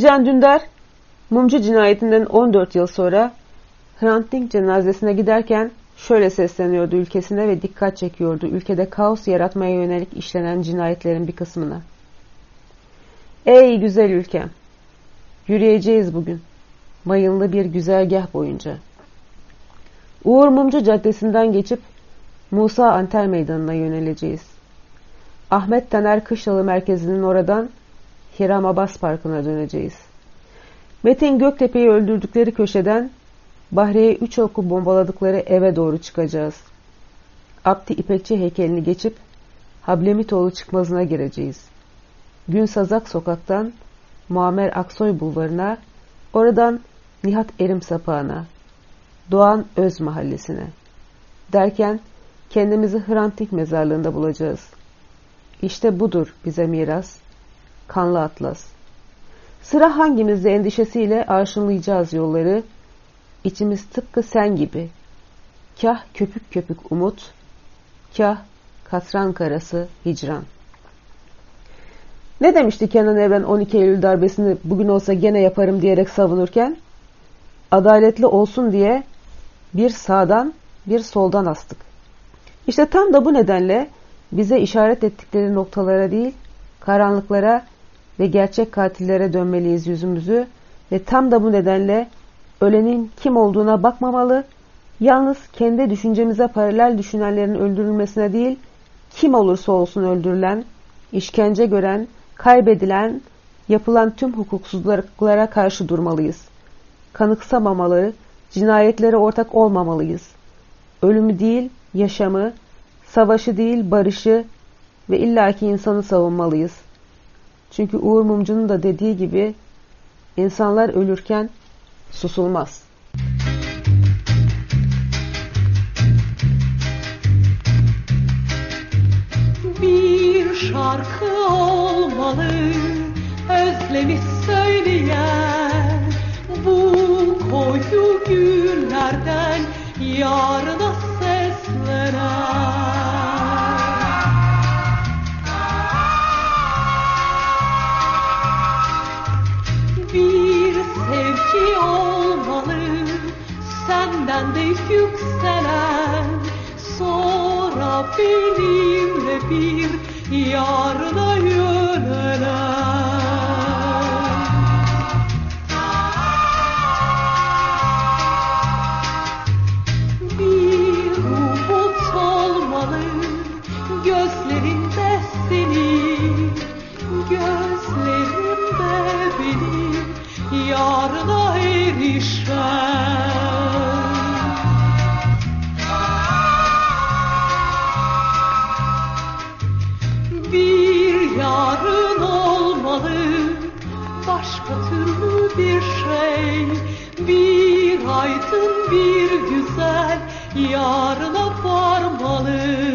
S2: Can Dündar, Mumcu cinayetinden 14 yıl sonra Hrant Dink cenazesine giderken şöyle sesleniyordu ülkesine ve dikkat çekiyordu ülkede kaos yaratmaya yönelik işlenen cinayetlerin bir kısmına. Ey güzel ülkem! Yürüyeceğiz bugün. Mayınlı bir güzergah boyunca. Uğur Mumcu Caddesi'nden geçip Musa Anter Meydanı'na yöneleceğiz. Ahmet Taner Kışlalı Merkezi'nin oradan Hiram Abbas Parkı'na döneceğiz. Metin Göktepe'yi öldürdükleri köşeden Bahriye üç oku bombaladıkları eve doğru çıkacağız. Abdi İpekçi heykelini geçip Hablemitoğlu çıkmazına gireceğiz. Gün Sazak sokaktan Muammer Aksoy bulvarına, oradan Nihat Erim sapağına, Doğan Öz mahallesine. Derken kendimizi Hrantik mezarlığında bulacağız. İşte budur bize miras, kanlı atlas. Sıra hangimizde endişesiyle arşınlayacağız yolları, içimiz tıpkı sen gibi. Kah köpük köpük umut, kah katran karası hicran. Ne demişti Kenan Evren 12 Eylül darbesini bugün olsa gene yaparım diyerek savunurken? Adaletli olsun diye bir sağdan bir soldan astık. İşte tam da bu nedenle bize işaret ettikleri noktalara değil, karanlıklara ve gerçek katillere dönmeliyiz yüzümüzü ve tam da bu nedenle ölenin kim olduğuna bakmamalı, yalnız kendi düşüncemize paralel düşünenlerin öldürülmesine değil, kim olursa olsun öldürülen, işkence gören, kaybedilen, yapılan tüm hukuksuzluklara karşı durmalıyız. Kanıksamamaları, cinayetlere ortak olmamalıyız. Ölümü değil, yaşamı, savaşı değil, barışı ve illaki insanı savunmalıyız. Çünkü Uğur Mumcu'nun da dediği gibi insanlar ölürken susulmaz.
S4: Bir şarkı olmalı özlemi söyleyen Bu koyu günlerden yarına seslenen olmalı. Senden de yükselen Sonra benimle bir yarına yönelen. Bir umut olmalı gözlerinde senin Gözlerimde benim yarına türlü bir şey Bir aydın bir güzel yarına varmalı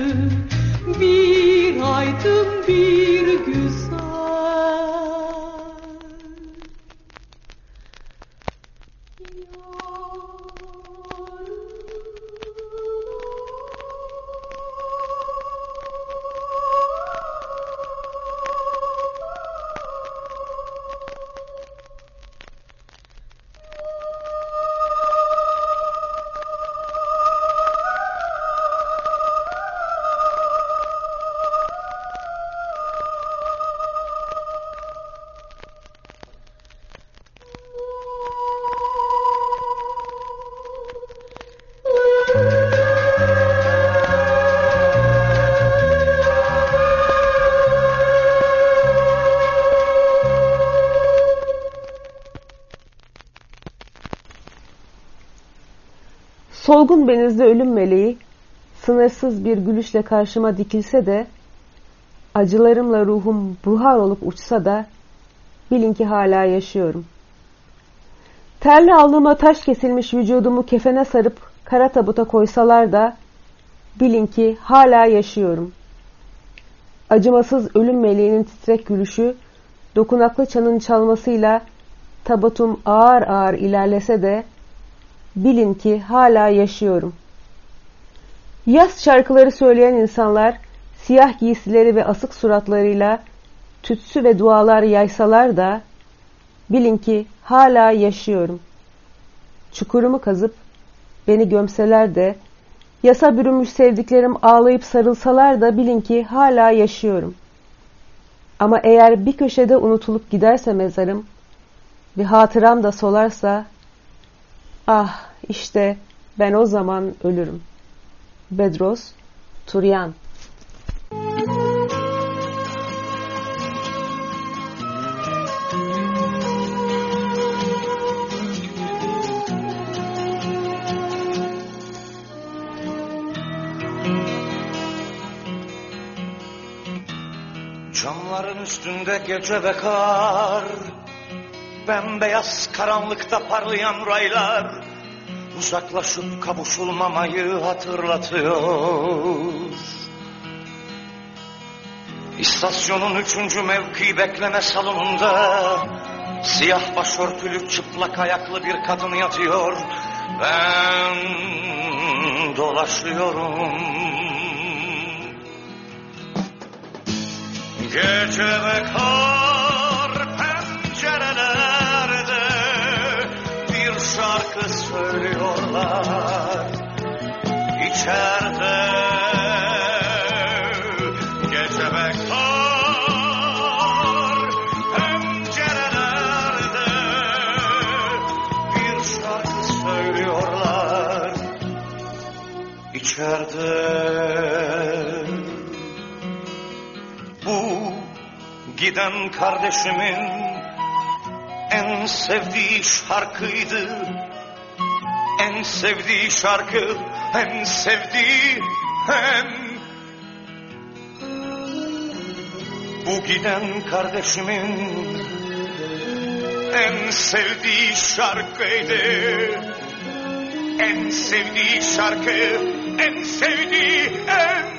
S2: Solgun benizli ölüm meleği sınırsız bir gülüşle karşıma dikilse de acılarımla ruhum buhar olup uçsa da bilin ki hala yaşıyorum. Terli alnıma taş kesilmiş vücudumu kefene sarıp kara tabuta koysalar da bilin ki hala yaşıyorum. Acımasız ölüm meleğinin titrek gülüşü dokunaklı çanın çalmasıyla tabutum ağır ağır ilerlese de bilin ki hala yaşıyorum. Yaz şarkıları söyleyen insanlar siyah giysileri ve asık suratlarıyla tütsü ve dualar yaysalar da bilin ki hala yaşıyorum. Çukurumu kazıp beni gömseler de yasa bürünmüş sevdiklerim ağlayıp sarılsalar da bilin ki hala yaşıyorum. Ama eğer bir köşede unutulup giderse mezarım ve hatıram da solarsa Ah işte ben o zaman ölürüm. Bedros Turyan
S10: Camların üstünde gece ve kar Bembeyaz karanlıkta parlayan raylar Uzaklaşıp kavuşulmamayı hatırlatıyor. İstasyonun üçüncü mevki bekleme salonunda Siyah başörtülü çıplak ayaklı bir kadın yatıyor. Ben dolaşıyorum. Gece ve kar İçerde gece bekler ömcelerde bir şarkı söylüyorlar. İçeride Bu giden kardeşimin en sevdiği şarkıydı sevdiği şarkı en sevdiği hem Bu giden kardeşimin en sevdiği şarkıydı. En sevdiği şarkı en sevdiği en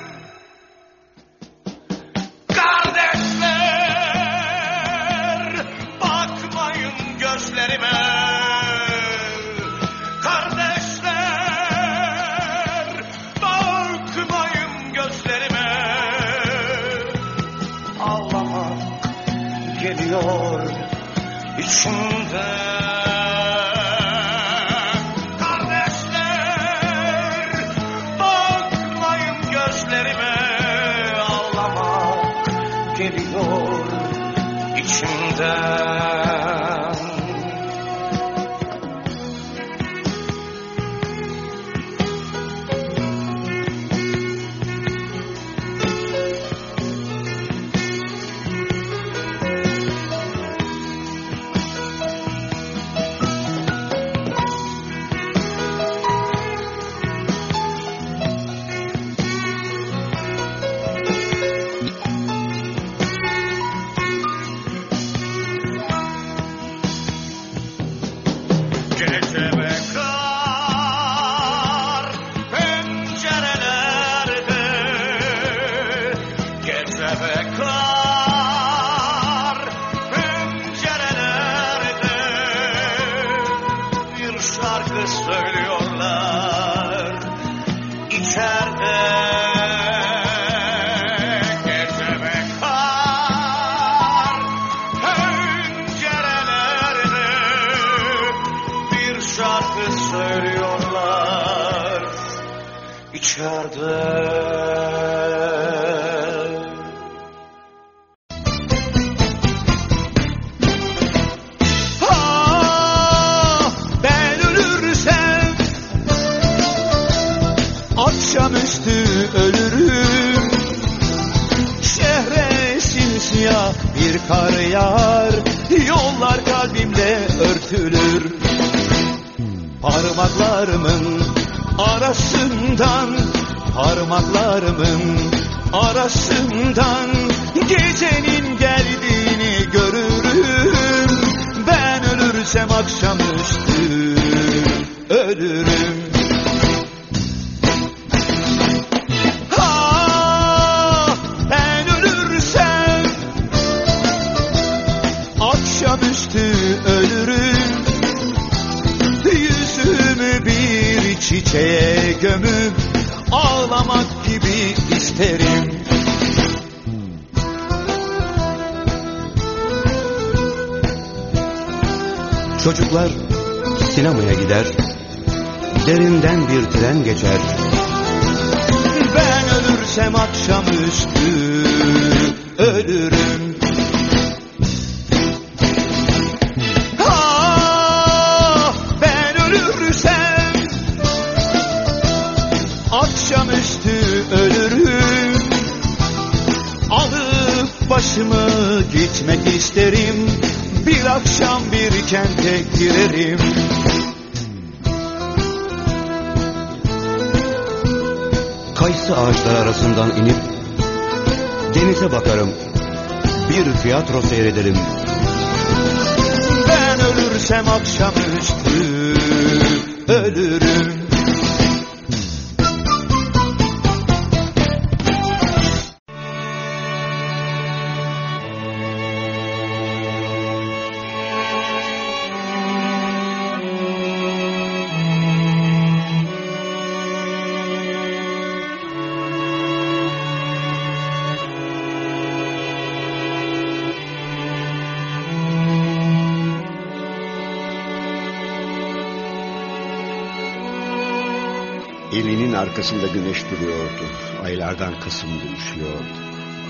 S11: Elinin arkasında güneş duruyordu. Aylardan Kasım'da üşüyordu.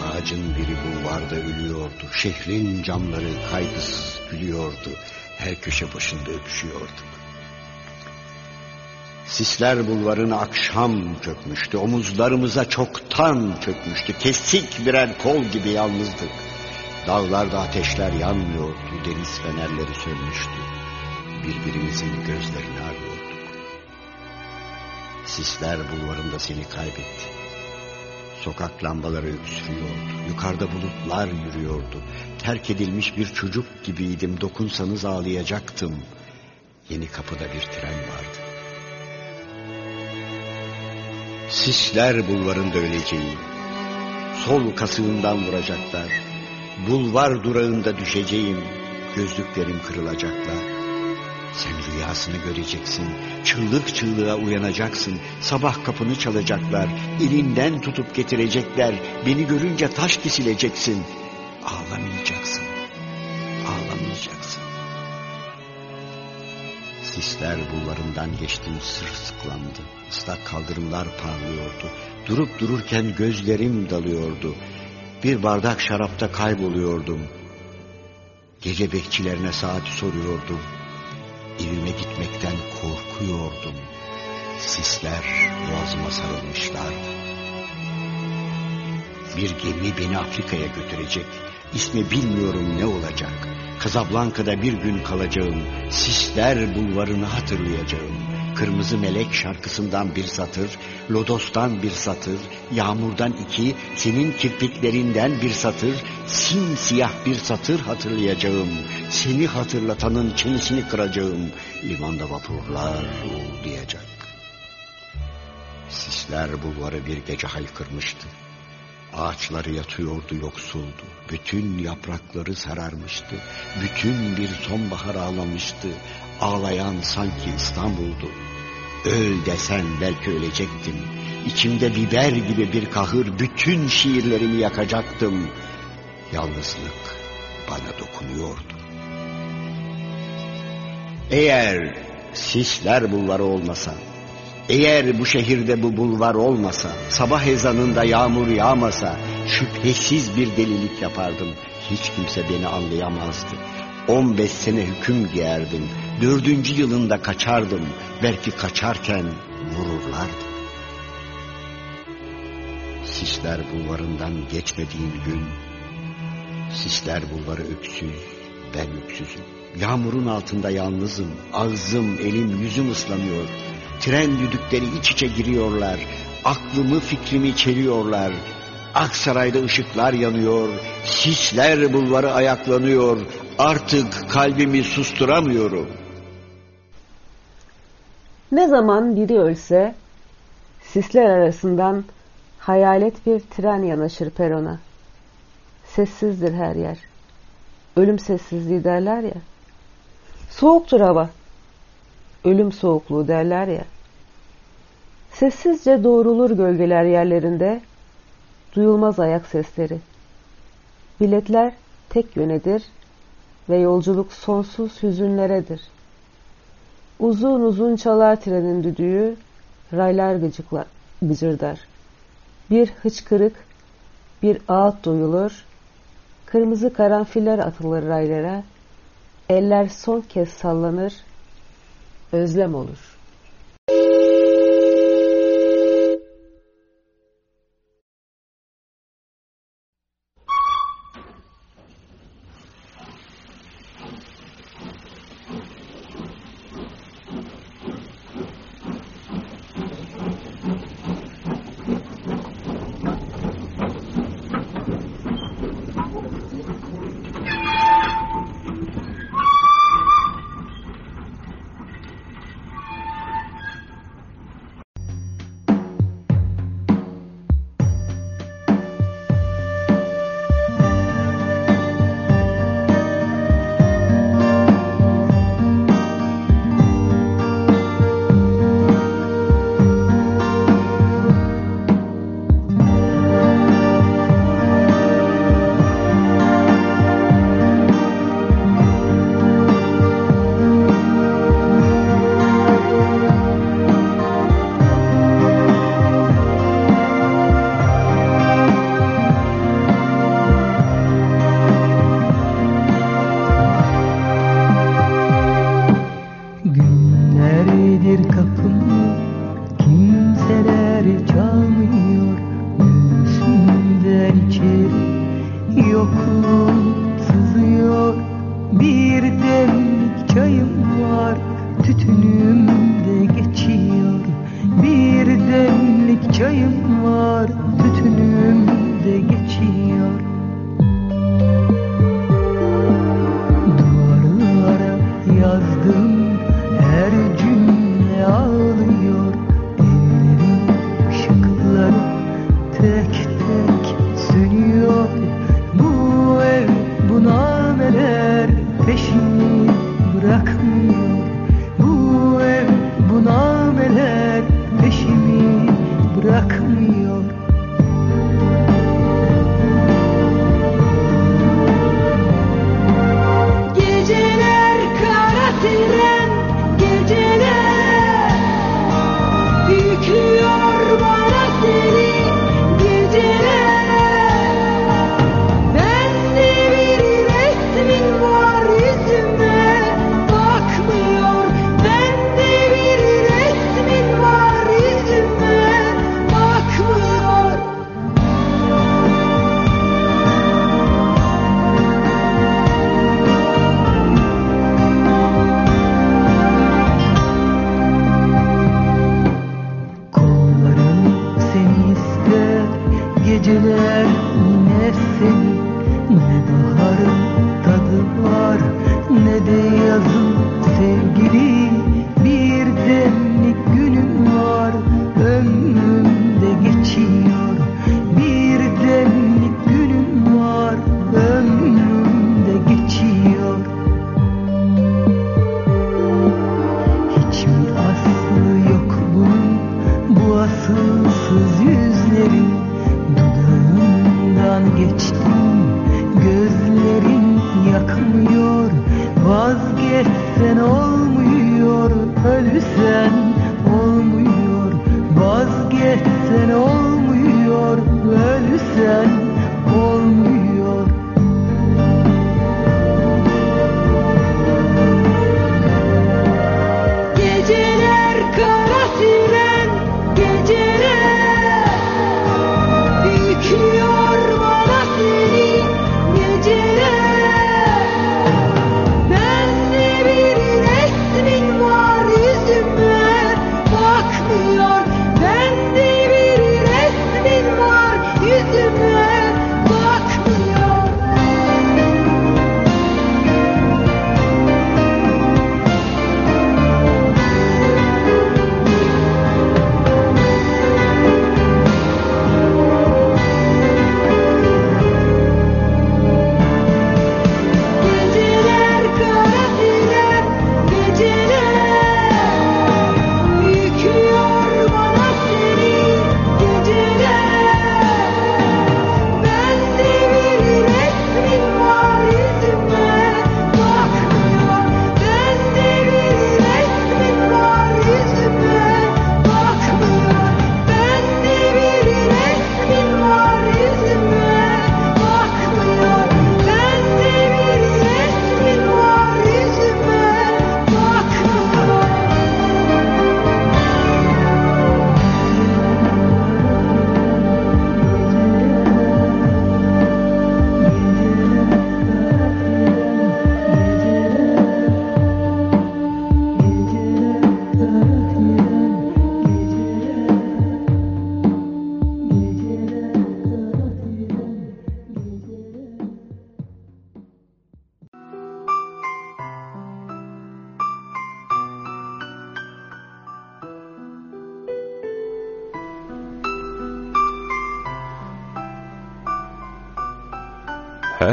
S11: Ağacın biri bulvarda ölüyordu. Şehrin camları kaygısız gülüyordu. Her köşe başında öpüşüyordu. Sisler bulvarına akşam çökmüştü. Omuzlarımıza çoktan çökmüştü. Kesik birer kol gibi yalnızdık. Dağlarda ateşler yanmıyordu. Deniz fenerleri sönmüştü. Birbirimizin gözlerini arıyorduk. Sisler bulvarında seni kaybettim. Sokak lambaları öksürüyordu. Yukarıda bulutlar yürüyordu. Terk edilmiş bir çocuk gibiydim. Dokunsanız ağlayacaktım. Yeni kapıda bir tren vardı. Sisler bulvarında öleceğim. Sol kasığından vuracaklar. Bulvar durağında düşeceğim. Gözlüklerim kırılacaklar. Sen rüyasını göreceksin. Çığlık çığlığa uyanacaksın. Sabah kapını çalacaklar. Elinden tutup getirecekler. Beni görünce taş kesileceksin. Ağlamayacaksın. Ağlamayacaksın. Sisler bulvarından geçtim sırsıklandı. Islak kaldırımlar parlıyordu. Durup dururken gözlerim dalıyordu. Bir bardak şarapta kayboluyordum. Gece bekçilerine saati soruyordum. Evime gitmekten korkuyordum. Sisler boğazıma sarılmışlardı. Bir gemi beni Afrika'ya götürecek. İsmi bilmiyorum ne olacak. Kazablanka'da bir gün kalacağım. Sisler bulvarını hatırlayacağım. Kırmızı Melek şarkısından bir satır, Lodos'tan bir satır, Yağmurdan iki, senin kirpiklerinden bir satır, simsiyah bir satır hatırlayacağım. Seni hatırlatanın çenesini kıracağım. Limanda vapurlar uğulayacak. Sisler bulvarı bir gece haykırmıştı. Ağaçları yatıyordu yoksuldu. Bütün yaprakları sararmıştı. Bütün bir sonbahar ağlamıştı. Ağlayan sanki İstanbul'du. Öl desen belki ölecektim. İçimde biber gibi bir kahır bütün şiirlerimi yakacaktım. Yalnızlık bana dokunuyordu. Eğer sisler bulvarı olmasa, eğer bu şehirde bu bulvar olmasa, sabah ezanında yağmur yağmasa, şüphesiz bir delilik yapardım. Hiç kimse beni anlayamazdı. 15 sene hüküm giyerdim. Dördüncü yılında kaçardım. Belki kaçarken vururlardı. Sisler bulvarından geçmediğim gün, Sisler bulvarı öksüz, ben öksüzüm. Yağmurun altında yalnızım, ağzım, elim, yüzüm ıslanıyor. Tren düdükleri iç içe giriyorlar. Aklımı fikrimi çeliyorlar. Aksaray'da ışıklar yanıyor. Sisler bulvarı ayaklanıyor. Artık kalbimi susturamıyorum.
S2: Ne zaman biri ölse sisler arasından hayalet bir tren yanaşır perona. Sessizdir her yer. Ölüm sessizliği derler ya. Soğuktur hava. Ölüm soğukluğu derler ya. Sessizce doğrulur gölgeler yerlerinde. Duyulmaz ayak sesleri. Biletler tek yönedir ve yolculuk sonsuz hüzünleredir. Uzun uzun çalar trenin düdüğü, raylar gıcıklar, gıcırdar. Bir hıçkırık, bir ağıt duyulur, kırmızı karanfiller atılır raylara, eller son kez sallanır, özlem olur.
S12: bir demlik çayım var Tütünüm de geçiyor. Duvarlara yazdım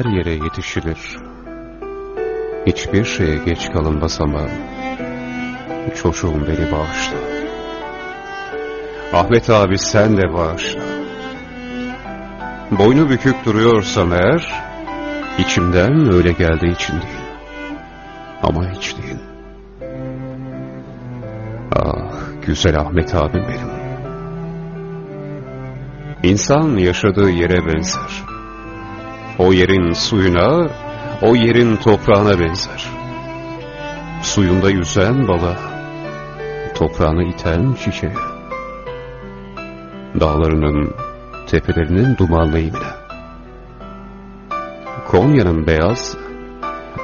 S12: her
S13: yere yetişilir. Hiçbir şeye geç kalınmaz ama çocuğum beni bağışla. Ahmet abi sen de bağışla. Boynu bükük duruyorsam eğer, içimden öyle geldiği için değil. Ama hiç değil. Ah güzel Ahmet abim benim. İnsan yaşadığı yere benzer o yerin suyuna, o yerin toprağına benzer. Suyunda yüzen bala, toprağını iten şişeye. Dağlarının, tepelerinin dumanlı imine. Konya'nın beyaz,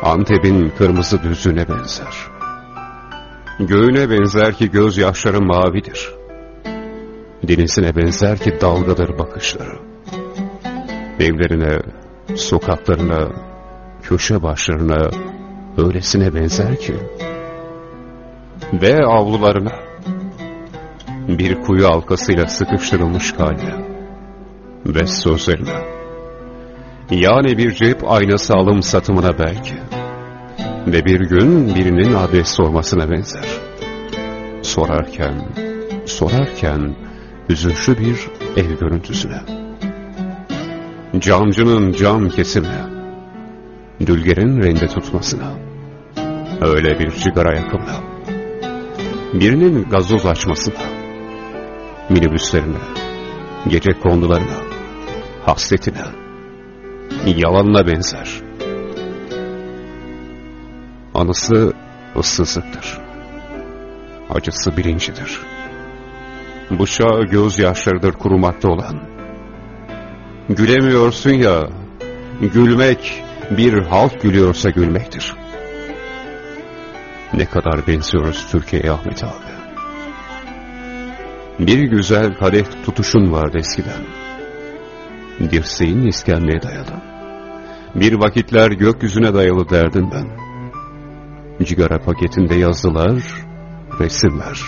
S13: Antep'in kırmızı düzüne benzer. Göğüne benzer ki gözyaşları mavidir. Denizine benzer ki dalgadır bakışları. Evlerine, sokaklarına, köşe başlarına öylesine benzer ki. Ve avlularına bir kuyu halkasıyla sıkıştırılmış kalbi ve sözlerine. Yani bir cep aynası alım satımına belki. Ve bir gün birinin adres sormasına benzer. Sorarken, sorarken üzünçlü bir ev görüntüsüne. Camcının cam kesimine, dülgerin rende tutmasına, öyle bir sigara yakımına, birinin gazoz açmasına, minibüslerine, gece kondularına, hasretine, yalanla benzer. Anısı ıssızlıktır. Acısı bilincidir. Bıçağı gözyaşlarıdır kurumakta olan. Gülemiyorsun ya, gülmek bir halk gülüyorsa gülmektir. Ne kadar benziyoruz Türkiye'ye Ahmet abi. Bir güzel kadeh tutuşun vardı eskiden. Dirseğin iskemleye dayalı. Bir vakitler gökyüzüne dayalı derdim ben. Cigara paketinde yazdılar, resimler.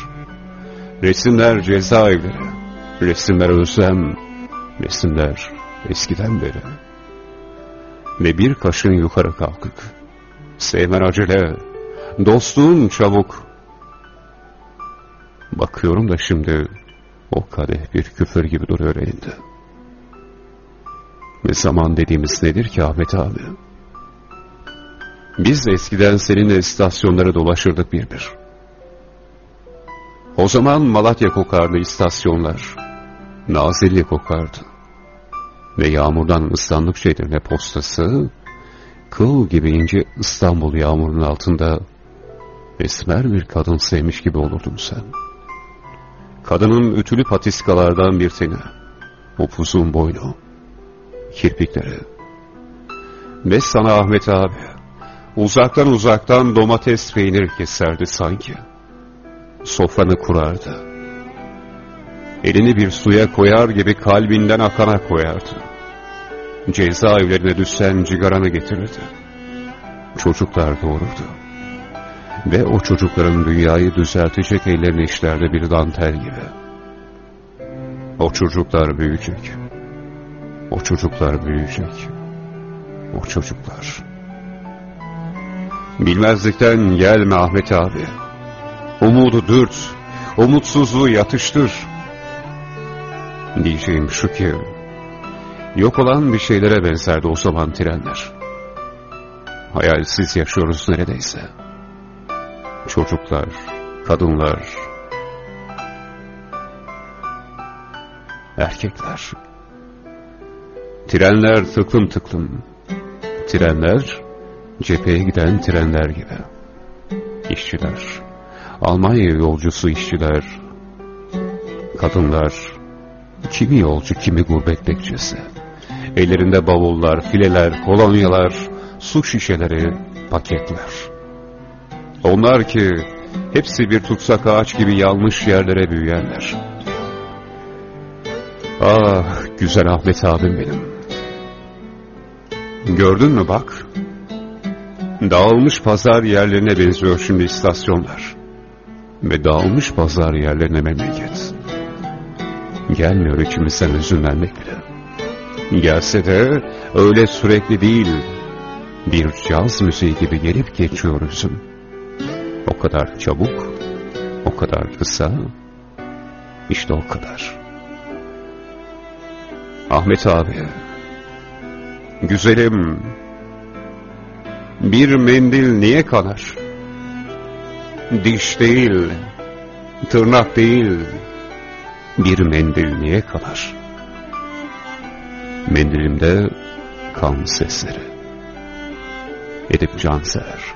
S13: Resimler cezaevleri, resimler özlem, resimler eskiden beri. Ve bir kaşın yukarı kalkık. Sevmen acele, dostluğun çabuk. Bakıyorum da şimdi o kadeh bir küfür gibi duruyor elinde. Ve zaman dediğimiz nedir ki Ahmet abi? Biz eskiden seninle istasyonları dolaşırdık bir bir. O zaman Malatya kokardı istasyonlar. Nazilli kokardı. Ve yağmurdan ıslandıkça ne postası, kıl gibi ince İstanbul yağmurunun altında esmer bir kadın sevmiş gibi olurdun sen. Kadının ütülü patiskalardan bir teni, upuzun boynu, kirpikleri. Ve sana Ahmet abi, uzaktan uzaktan domates peynir keserdi sanki. Sofranı kurardı. Elini bir suya koyar gibi kalbinden akana koyardı. Cezaevlerine düşsen cigaranı getirirdi. Çocuklar doğururdu. Ve o çocukların dünyayı düzeltecek ellerini işlerdi bir dantel gibi. O çocuklar büyüyecek. O çocuklar büyüyecek. O çocuklar. Bilmezlikten gelme Ahmet abi. Umudu dürt, umutsuzluğu yatıştır. Diyeceğim şu ki, yok olan bir şeylere benzerdi o zaman trenler. Hayalsiz yaşıyoruz neredeyse. Çocuklar, kadınlar, erkekler. Trenler tıklım tıklım. Trenler cepheye giden trenler gibi. İşçiler, Almanya yolcusu işçiler, kadınlar, kimi yolcu kimi gurbet bekçisi. Ellerinde bavullar, fileler, kolonyalar, su şişeleri, paketler. Onlar ki hepsi bir tutsak ağaç gibi yanlış yerlere büyüyenler. Ah güzel Ahmet abim benim. Gördün mü bak. Dağılmış pazar yerlerine benziyor şimdi istasyonlar. Ve dağılmış pazar yerlerine memleket. Gelmiyor içimizden üzülmenmek bile. Gelse de öyle sürekli değil. Bir caz müziği gibi gelip geçiyor üzüm. O kadar çabuk, o kadar kısa, işte o kadar. Ahmet abi, güzelim, bir mendil niye kanar? Diş değil, tırnak değil, bir mendil niye kanar? Mendilimde kan sesleri. Edip Cansever.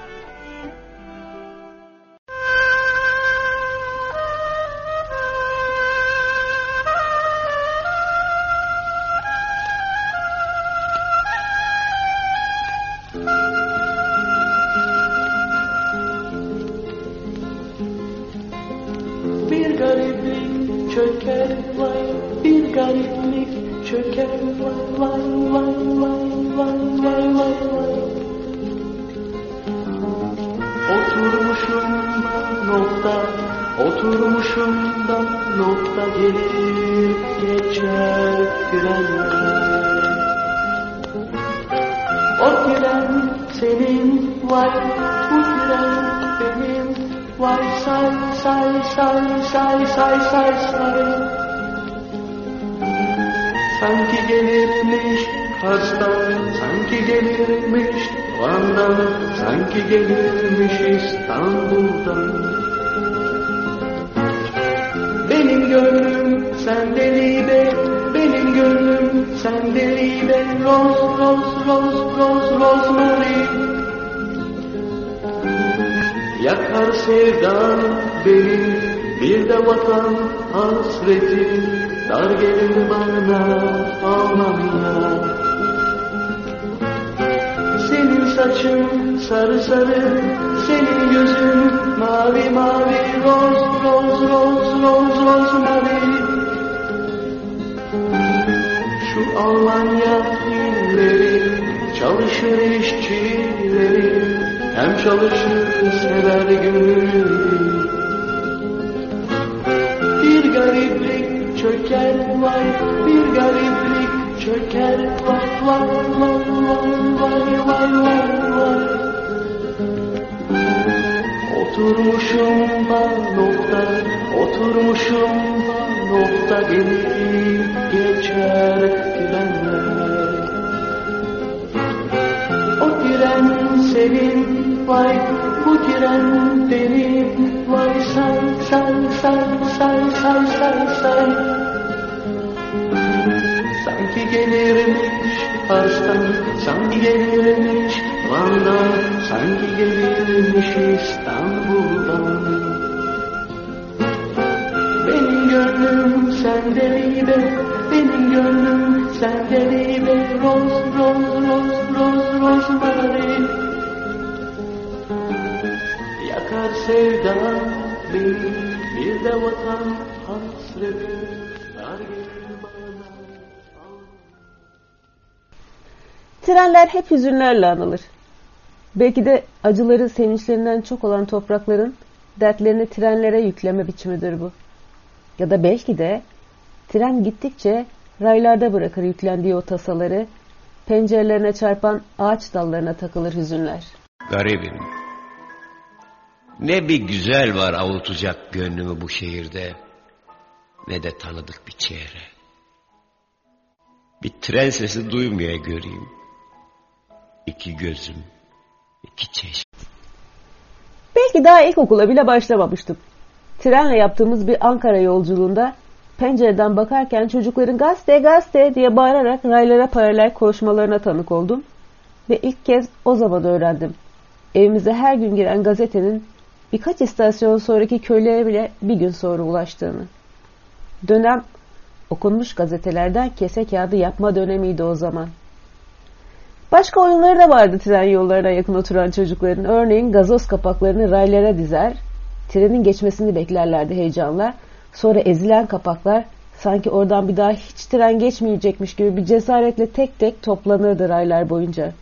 S14: çalışır işçileri Hem çalışır sever gönülleri Bir gariplik çöker var Bir gariplik çöker var Var var var var var var Oturmuşum ben nokta Oturmuşum ben nokta Gelip geçer gidenler. Senin vay Bu tren benim Vay say say say say say say say Sanki gelirmiş Kars'tan Sanki gelirmiş Van'dan Sanki gelirmiş İstanbul'dan Benim gönlüm sende libe Benim gönlüm sende libe Roz roz roz roz rozmari Yakar sevdan beni Bir de vatan hasreti Dar gelir bana
S2: Trenler hep hüzünlerle anılır. Belki de acıları sevinçlerinden çok olan toprakların dertlerini trenlere yükleme biçimidir bu. Ya da belki de tren gittikçe raylarda bırakır yüklendiği o tasaları, pencerelerine çarpan ağaç dallarına takılır hüzünler.
S3: Garibim. Ne bir güzel var avutacak gönlümü bu şehirde. Ne de tanıdık bir çehre. Bir tren sesi duymaya göreyim. İki gözüm, iki çeşme.
S2: Belki daha ilkokula bile başlamamıştım. Trenle yaptığımız bir Ankara yolculuğunda pencereden bakarken çocukların gazete gazete diye bağırarak raylara paralel koşmalarına tanık oldum. Ve ilk kez o zaman öğrendim. Evimize her gün giren gazetenin birkaç istasyon sonraki köylere bile bir gün sonra ulaştığını. Dönem okunmuş gazetelerden kese kağıdı yapma dönemiydi o zaman. Başka oyunları da vardı tren yollarına yakın oturan çocukların. Örneğin gazoz kapaklarını raylara dizer, trenin geçmesini beklerlerdi heyecanla. Sonra ezilen kapaklar sanki oradan bir daha hiç tren geçmeyecekmiş gibi bir cesaretle tek tek toplanırdı raylar boyunca.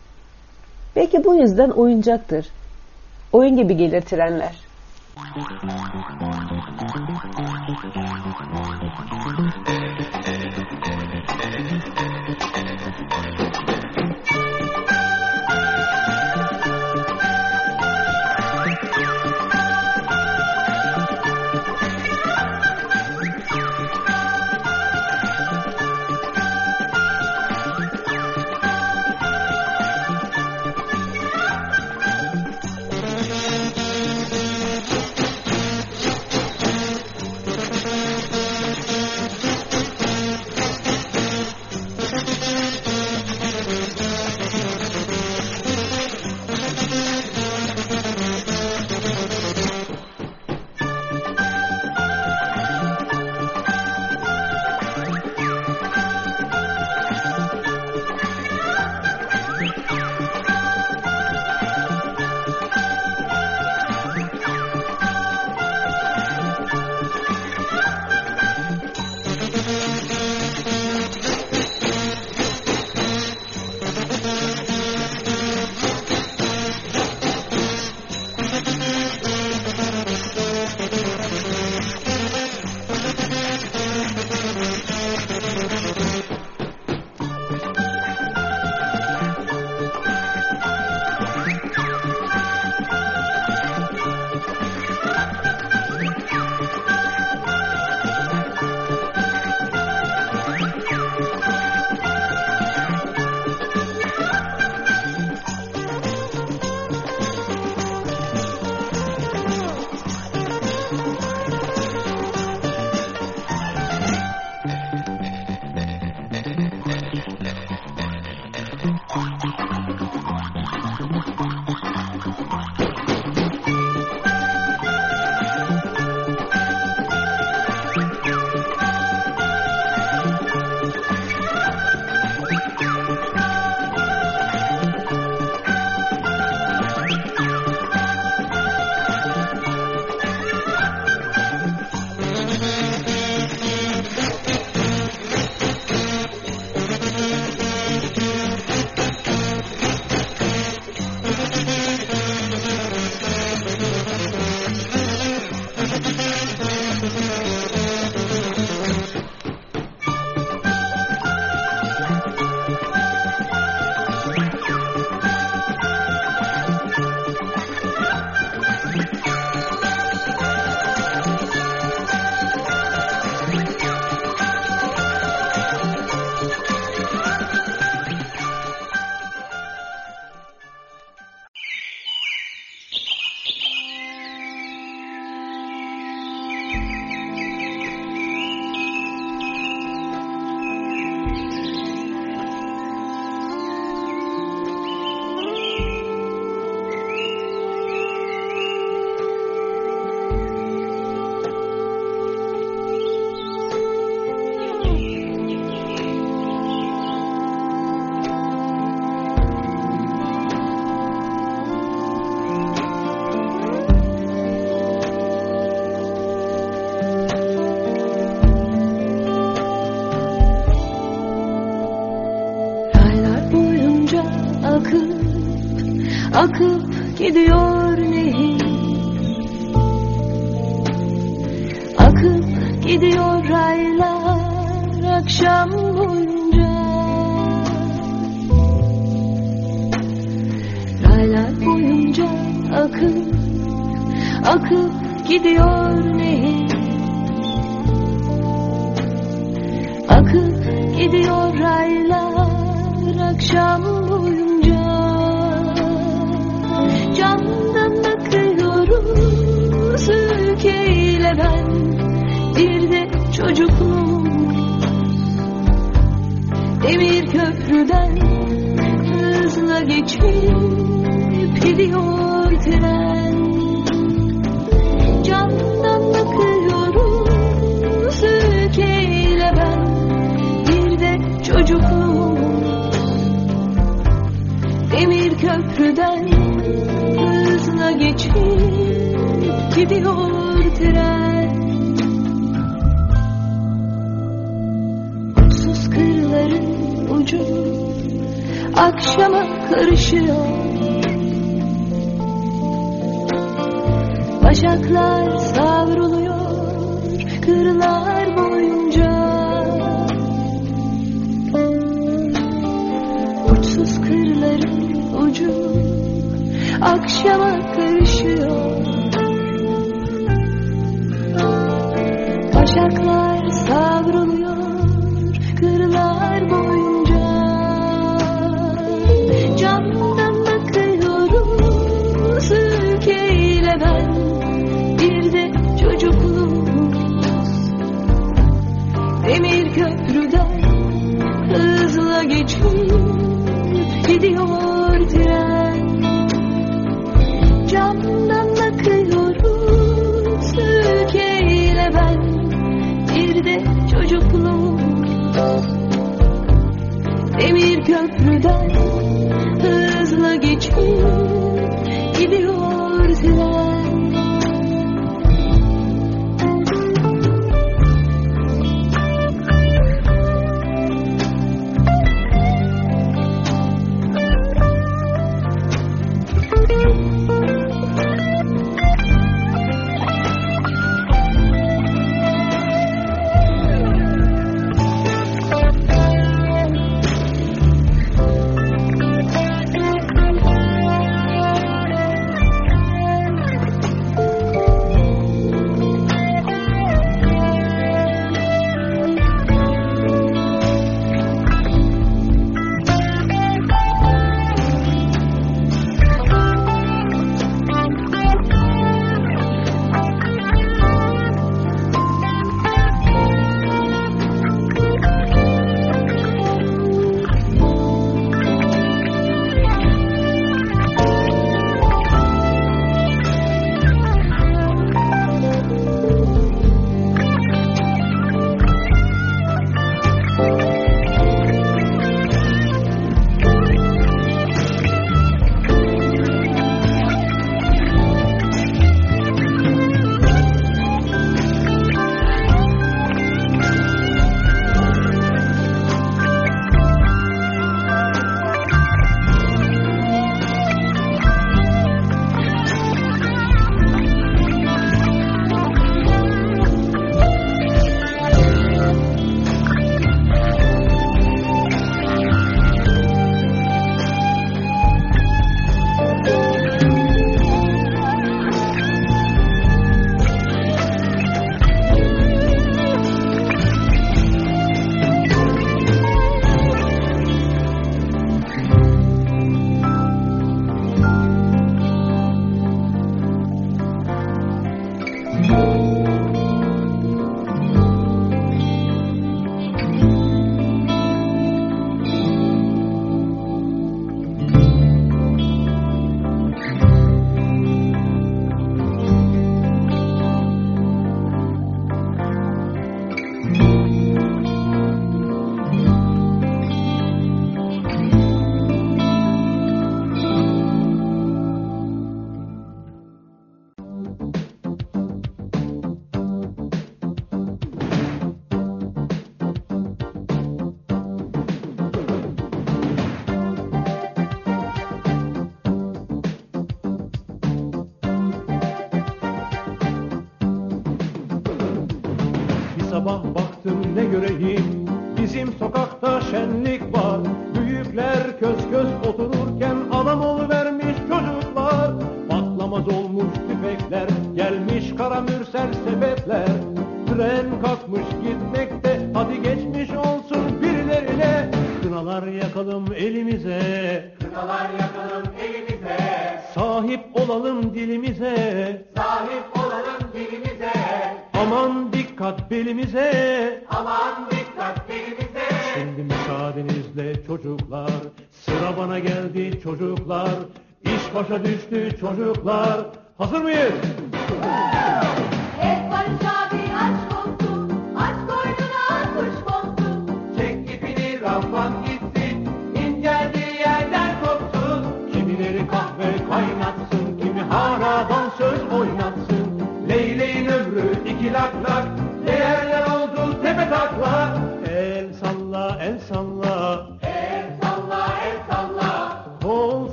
S2: Belki bu yüzden oyuncaktır. Oyun gibi gelir trenler.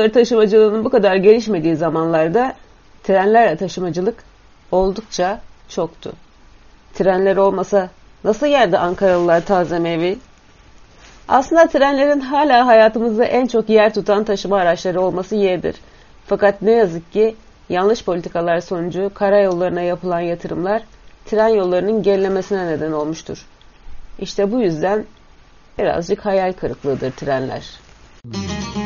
S2: yolları taşımacılığının bu kadar gelişmediği zamanlarda trenlerle taşımacılık oldukça çoktu. Trenler olmasa nasıl yerdi Ankaralılar taze meyveyi? Aslında trenlerin hala hayatımızda en çok yer tutan taşıma araçları olması yeğdir. Fakat ne yazık ki yanlış politikalar sonucu karayollarına yapılan yatırımlar tren yollarının gerilemesine neden olmuştur. İşte bu yüzden birazcık hayal kırıklığıdır trenler.
S7: Müzik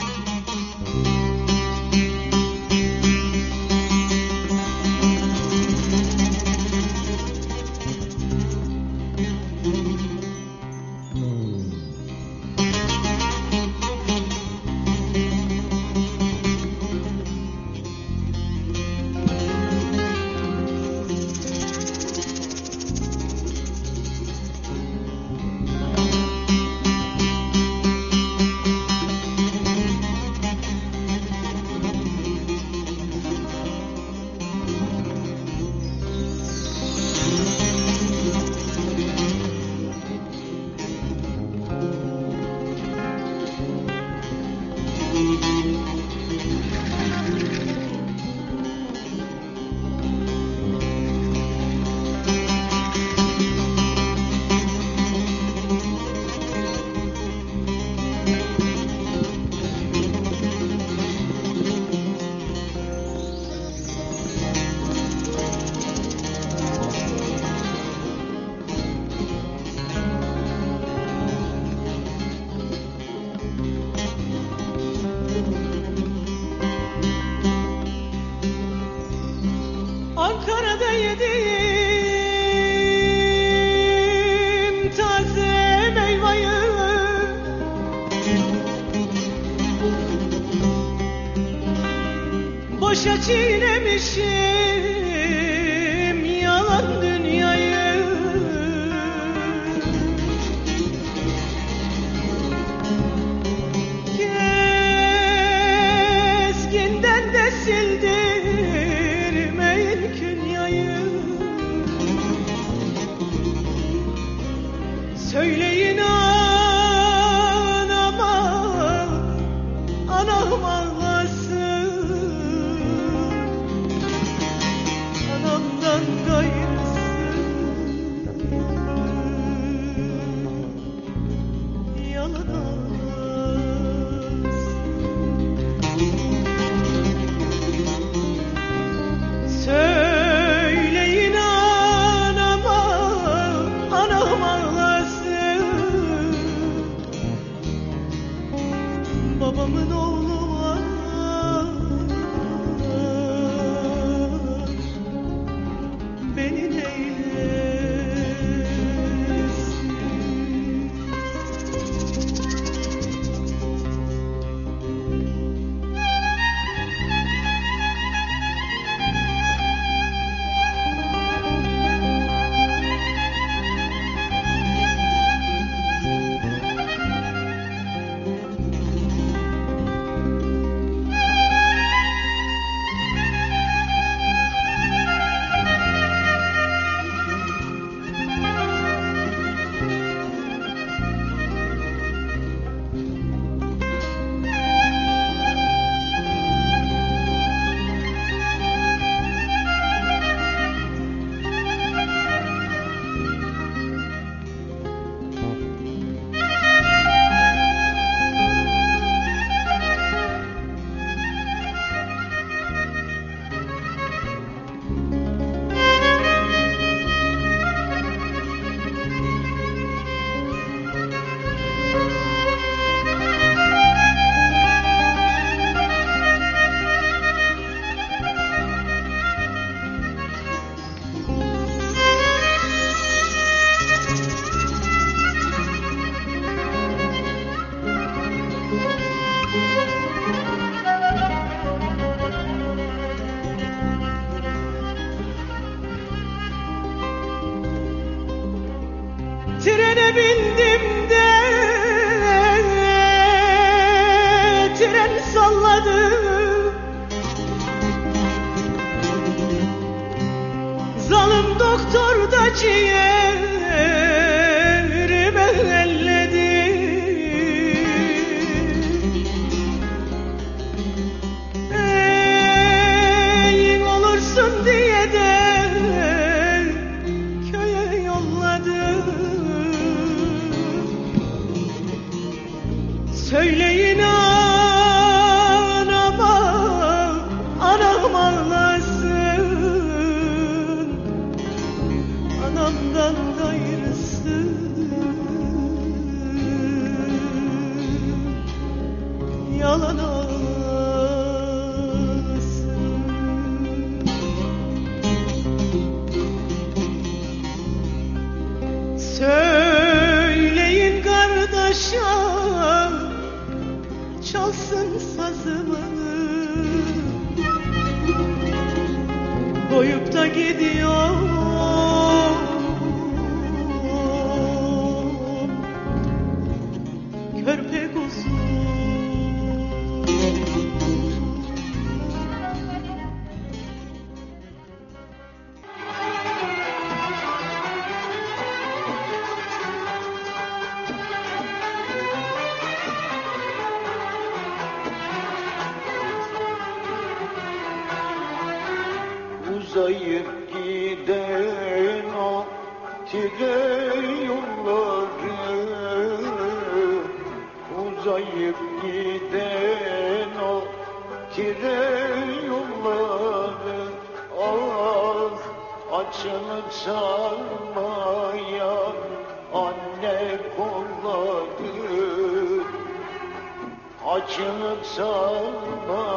S7: Açılıp sarmaya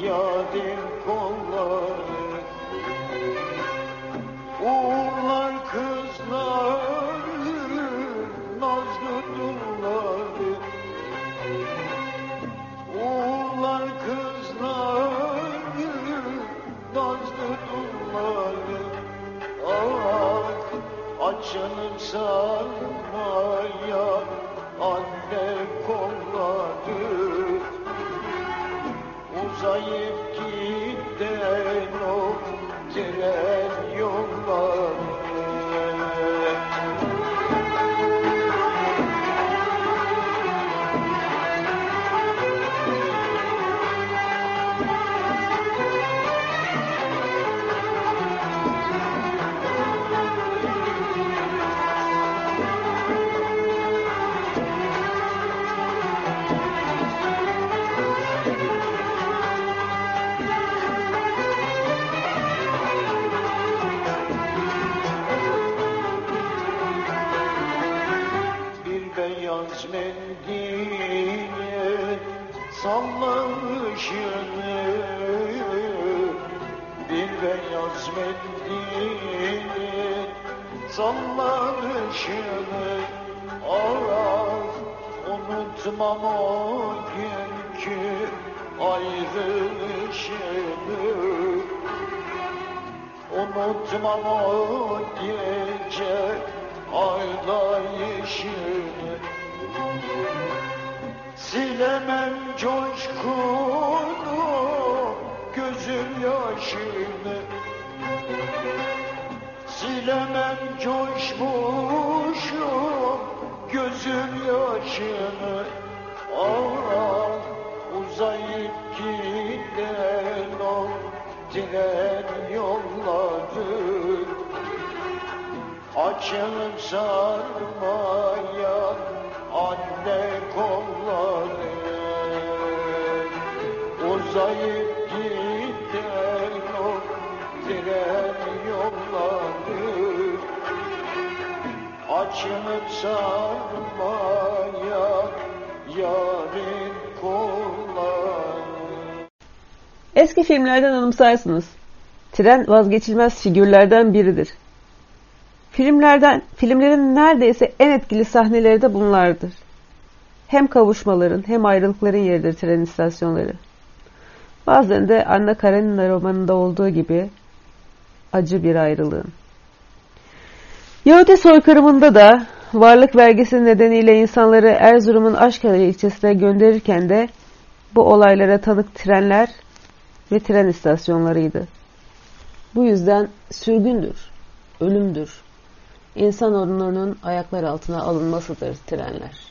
S7: yarim kolları Uğurlar kızlar nazlı dulları Uğurlar kızlar nazlı dulları Ah açılıp sarmaya sallamışını bir beyaz mendile sallamışını ah unutmam o günkü ayrılışını. Unutmam o gece ağlayışını Silemem coşkunu gözüm yaşını. Silemem coşmuşum gözüm yaşını. Ah uzayıp giden o tren yolları. Açılıp sarmaya anne kolları Uzayıp giden o tren yolları Açılıp sarmaya yarın kolları
S2: Eski filmlerden anımsarsınız. Tren vazgeçilmez figürlerden biridir. Filmlerden, filmlerin neredeyse en etkili sahneleri de bunlardır. Hem kavuşmaların hem ayrılıkların yeridir tren istasyonları. Bazen de Anna Karenina romanında olduğu gibi acı bir ayrılığın. Yahudi soykırımında da varlık vergisi nedeniyle insanları Erzurum'un Aşkale ilçesine gönderirken de bu olaylara tanık trenler ve tren istasyonlarıydı. Bu yüzden sürgündür, ölümdür, insan onurunun ayaklar altına alınmasıdır trenler.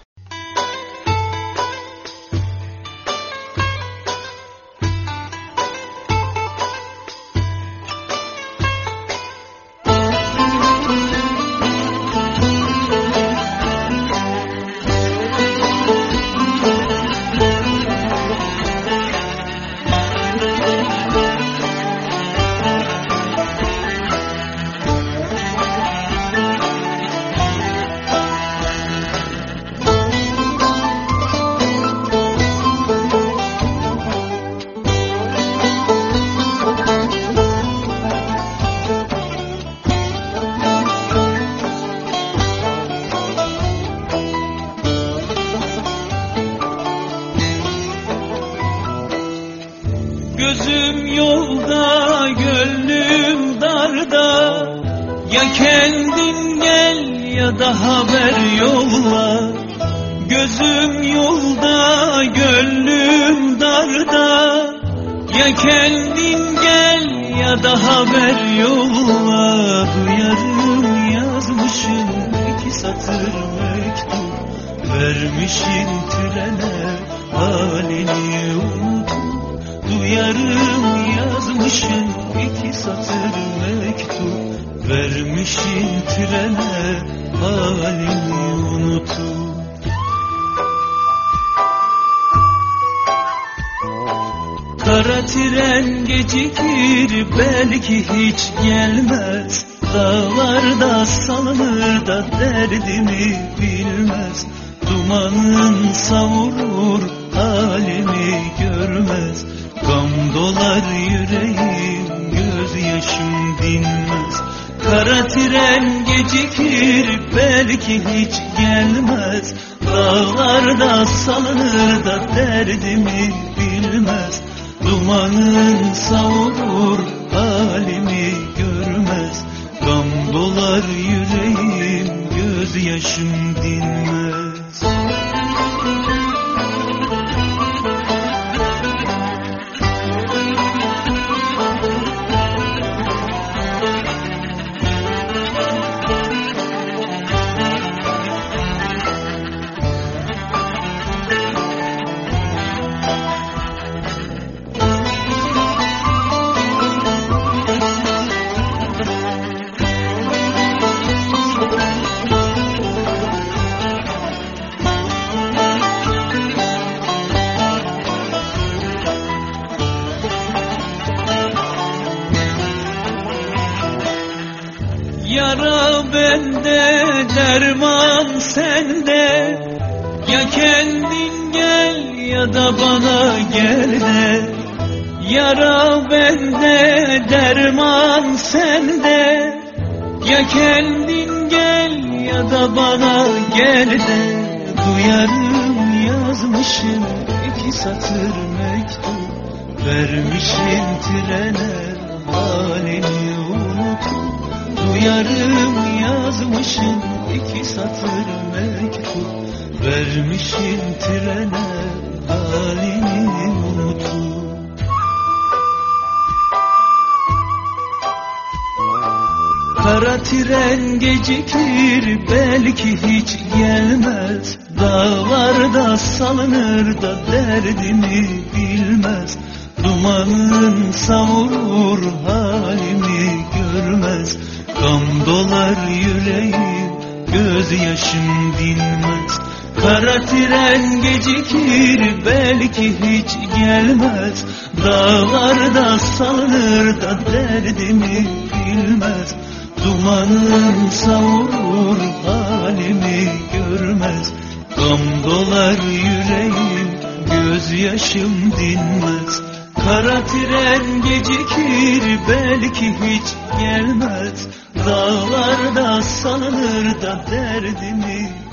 S15: Da bana gel de Yara bende, derman sende. Ya kendin gel ya da bana gel de Duyarım yazmışım iki satır mektup. Vermişim trene halini unutup Duyarım yazmışım iki satır mektup. Vermişim trene halini Kara tren gecikir belki hiç gelmez. Dağlarda salınır da derdimi bilmez. Dumanın savurur halimi görmez. Gam dolar yüreğim gözyaşım dinmez Kara tren gecikir belki hiç gelmez. Dağlarda salınır da derdimi bilmez. Dumanın savurur halimi görmez. Gam dolar yüreğim gözyaşım dinmez. Kara tren gecikir belki hiç gelmez. Dağlarda salınır da derdimi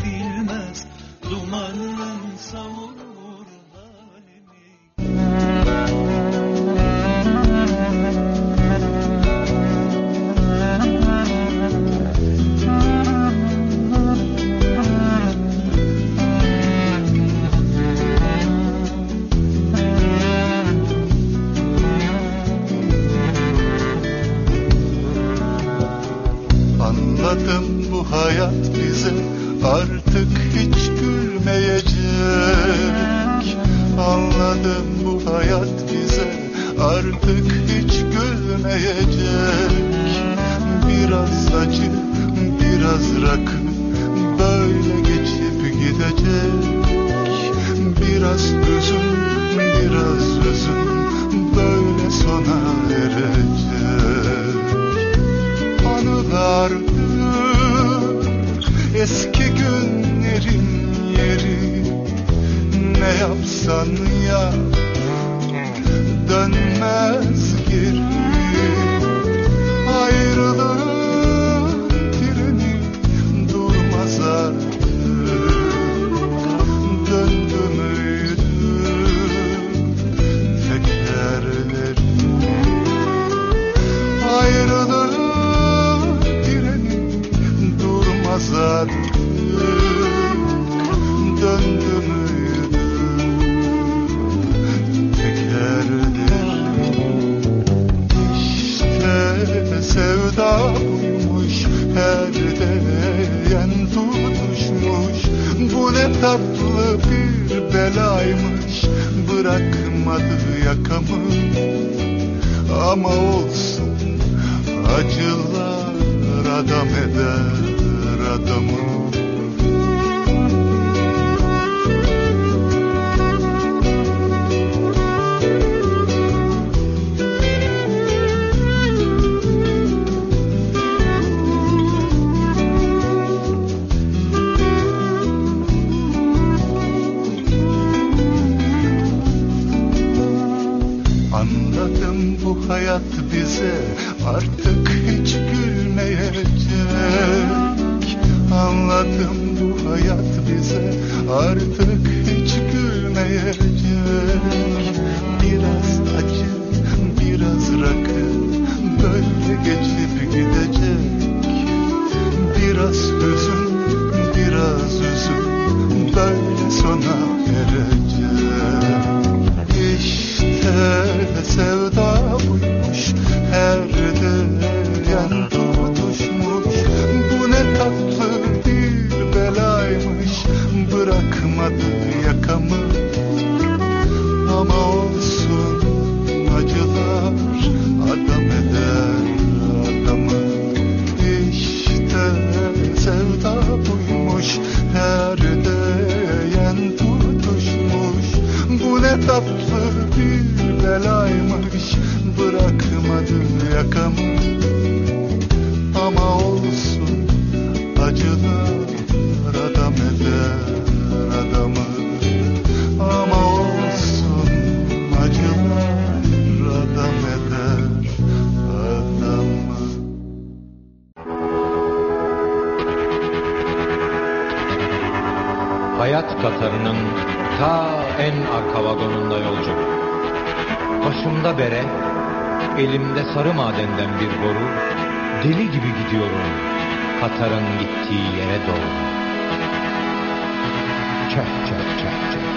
S16: sarı madenden bir boru deli gibi gidiyorum Katar'ın gittiği yere doğru. Çak çak çak çak.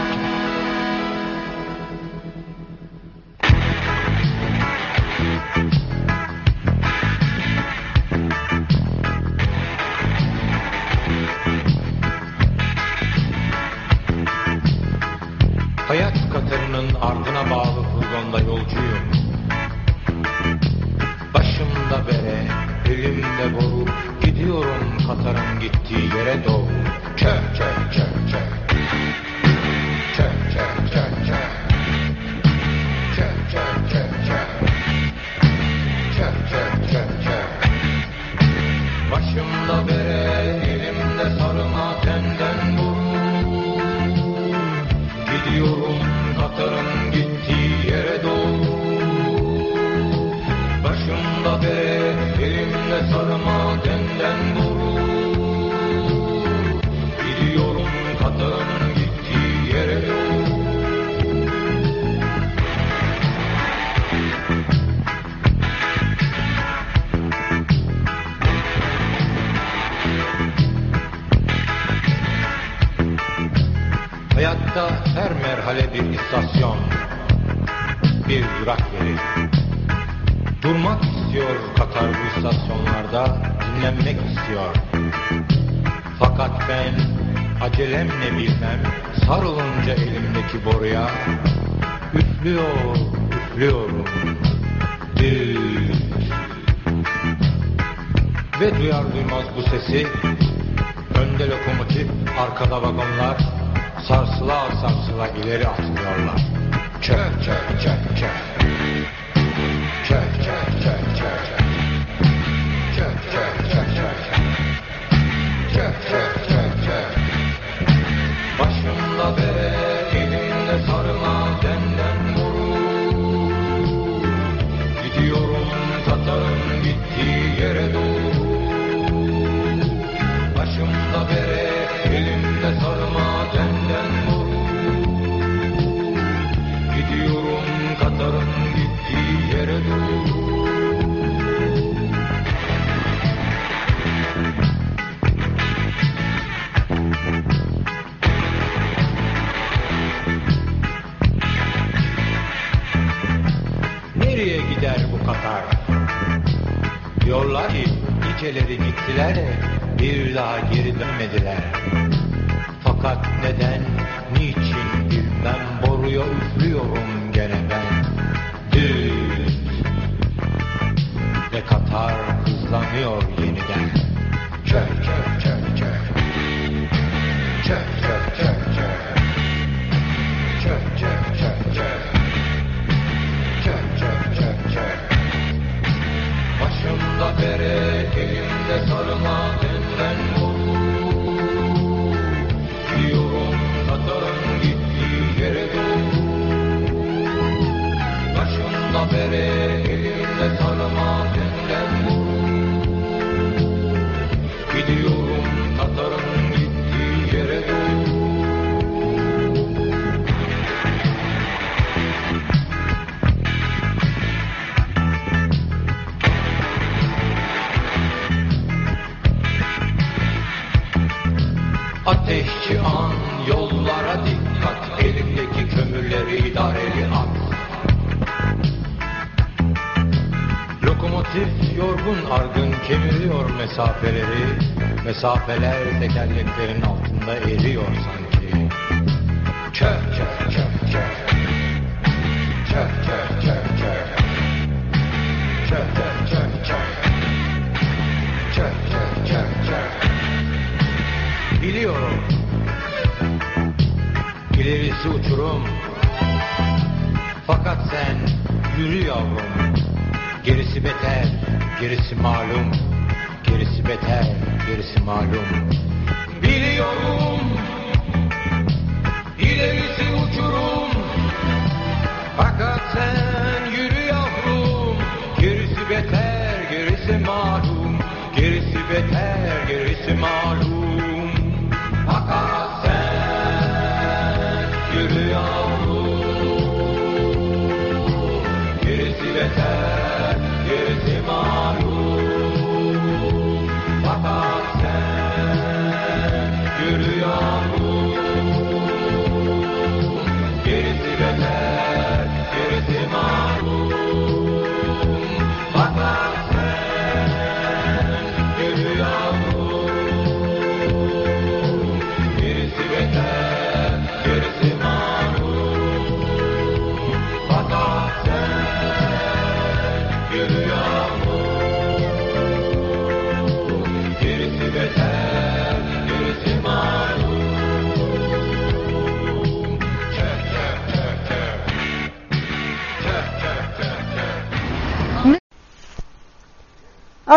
S16: mesafeler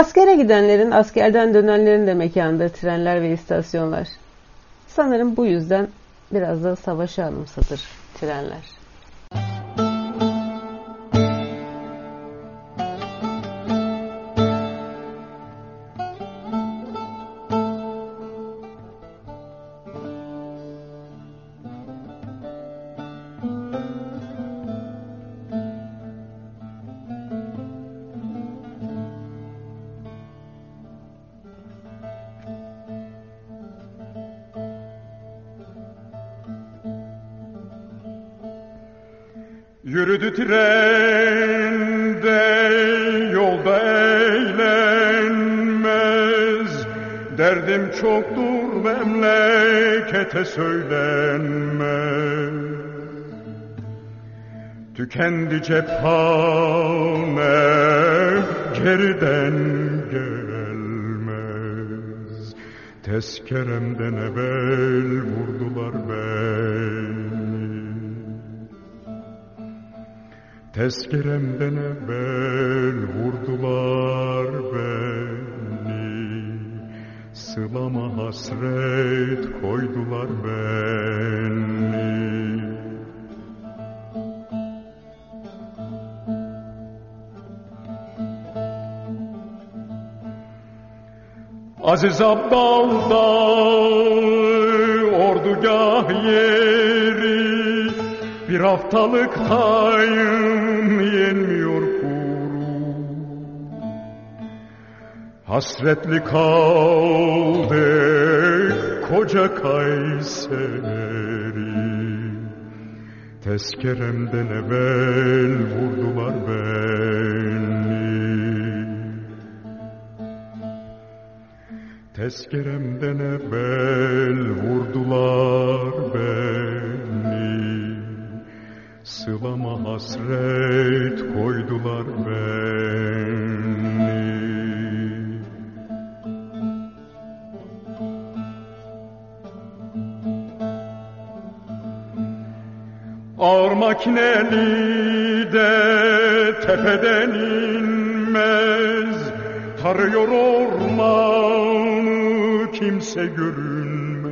S2: Askere gidenlerin, askerden dönenlerin de mekandır trenler ve istasyonlar. Sanırım bu yüzden biraz da savaşı anımsatır trenler.
S15: Titrende yolda eğlenmez
S17: Derdim çoktur memlekete söylenmez. Tükendi cephane geriden gelmez. Tezkeremden evvel vurdular ben Tezkeremden evvel vurdular beni. Sılama hasret koydular beni. Aziz Abdal'da ordugah yeri Bir haftalıktayım yenmiyor kuru. Hasretli kaldık koca Kayseri. Tezkeremden evvel vurdular beni Tezkeremden evvel vurdular beni Sılama hasret makineli de tepeden inmez. Tarıyor ormanı kimse görünmez.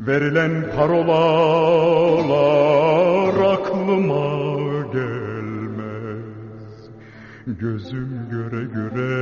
S17: Verilen parolalar aklıma gelmez. Gözüm göre göre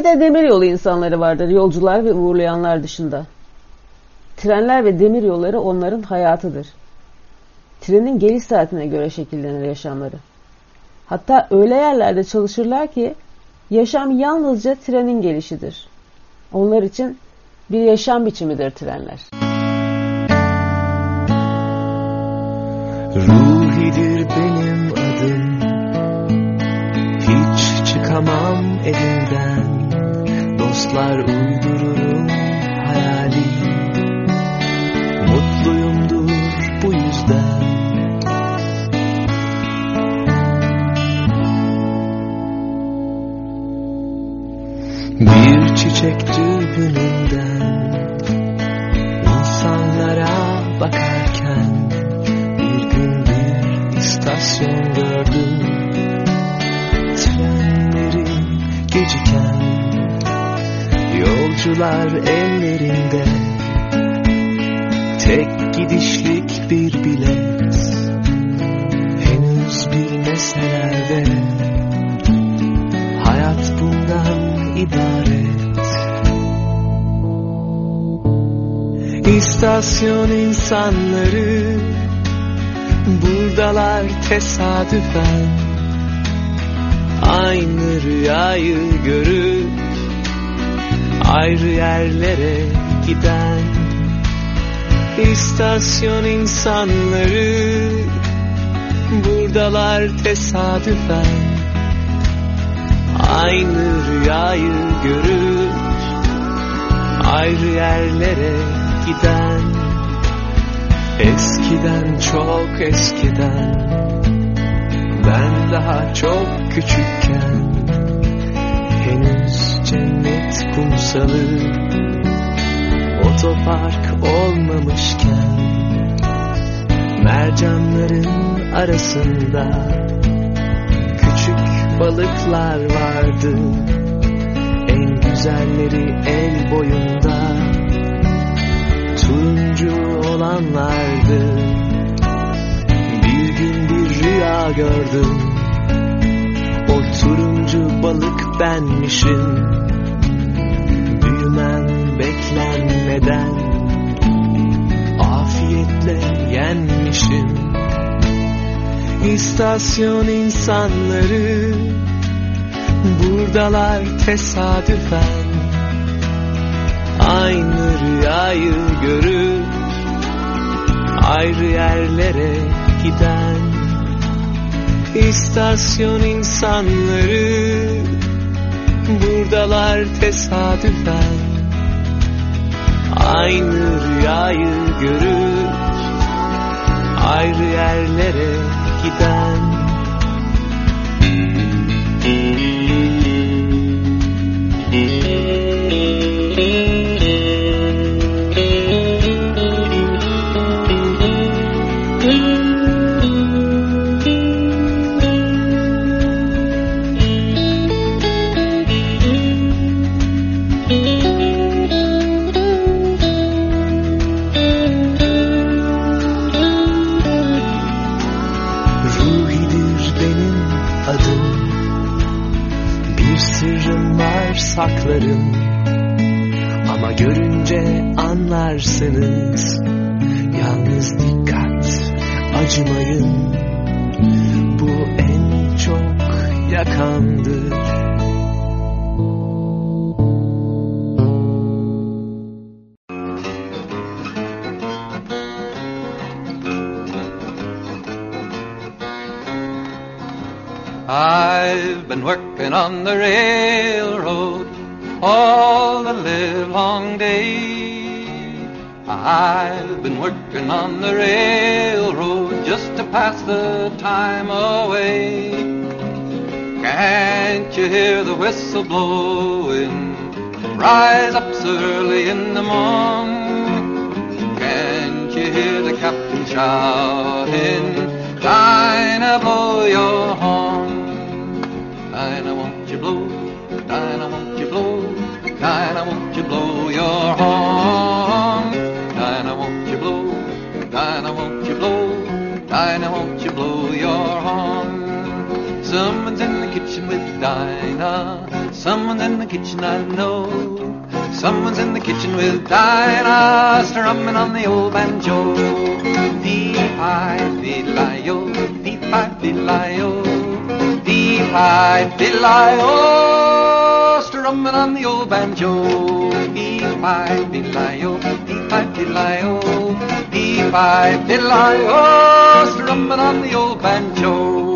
S2: Bir de demiryolu insanları vardır, yolcular ve uğurlayanlar dışında. Trenler ve demiryolları onların hayatıdır. Trenin geliş saatine göre şekillenir yaşamları. Hatta öyle yerlerde çalışırlar ki yaşam yalnızca trenin gelişidir. Onlar için bir yaşam biçimidir trenler.
S15: Ruhidir benim adım Hiç çıkamam elimden rastlar uydu insanları Buradalar tesadüfen. Aynı rüyayı görüp Ayrı yerlere giden İstasyon insanları Buradalar tesadüfen. Aynı rüyayı görür Ayrı yerlere giden Eskiden çok eskiden Ben daha çok küçükken Henüz cennet kumsalı Otopark olmamışken Mercanların arasında Küçük balıklar vardı. En güzelleri el boyunda Turuncu olanlardı. Bir gün bir rüya gördüm. O turuncu balık benmişim. Büyümem beklenmeden Afiyetle yenmişim. İstasyon insanları Buradalar tesadüfen. Aynı rüyayı görür Ayrı yerlere giden İstasyon insanları Buradalar tesadüfen. Aynı rüyayı görür Ayrı yerlere giden Yalnız dikkat acımayın. Bu en çok yakandır
S18: I've been working on the railroad all the live long day. I've been working on the railroad just to pass the time away. Can't you hear the whistle blowing? Rise up so early in the morning. Can't you hear the captain shouting? Dinah, blow your horn. Dinah, won't you blow? Dinah, won't you blow? Dinah, won't you blow your horn? Someone's in the kitchen with Dinah. Someone's in the kitchen, I know. Someone's in the kitchen with Dinah, strumming on the old banjo. Dee-hi, dee-li-o, dee-hi, dee-li-o, dee-hi, dee-li-o, strumming on the old banjo. Dee-hi, dee-li-o, dee-hi, dee-li-o, dee-hi, dee-li-o, strumming on the old banjo.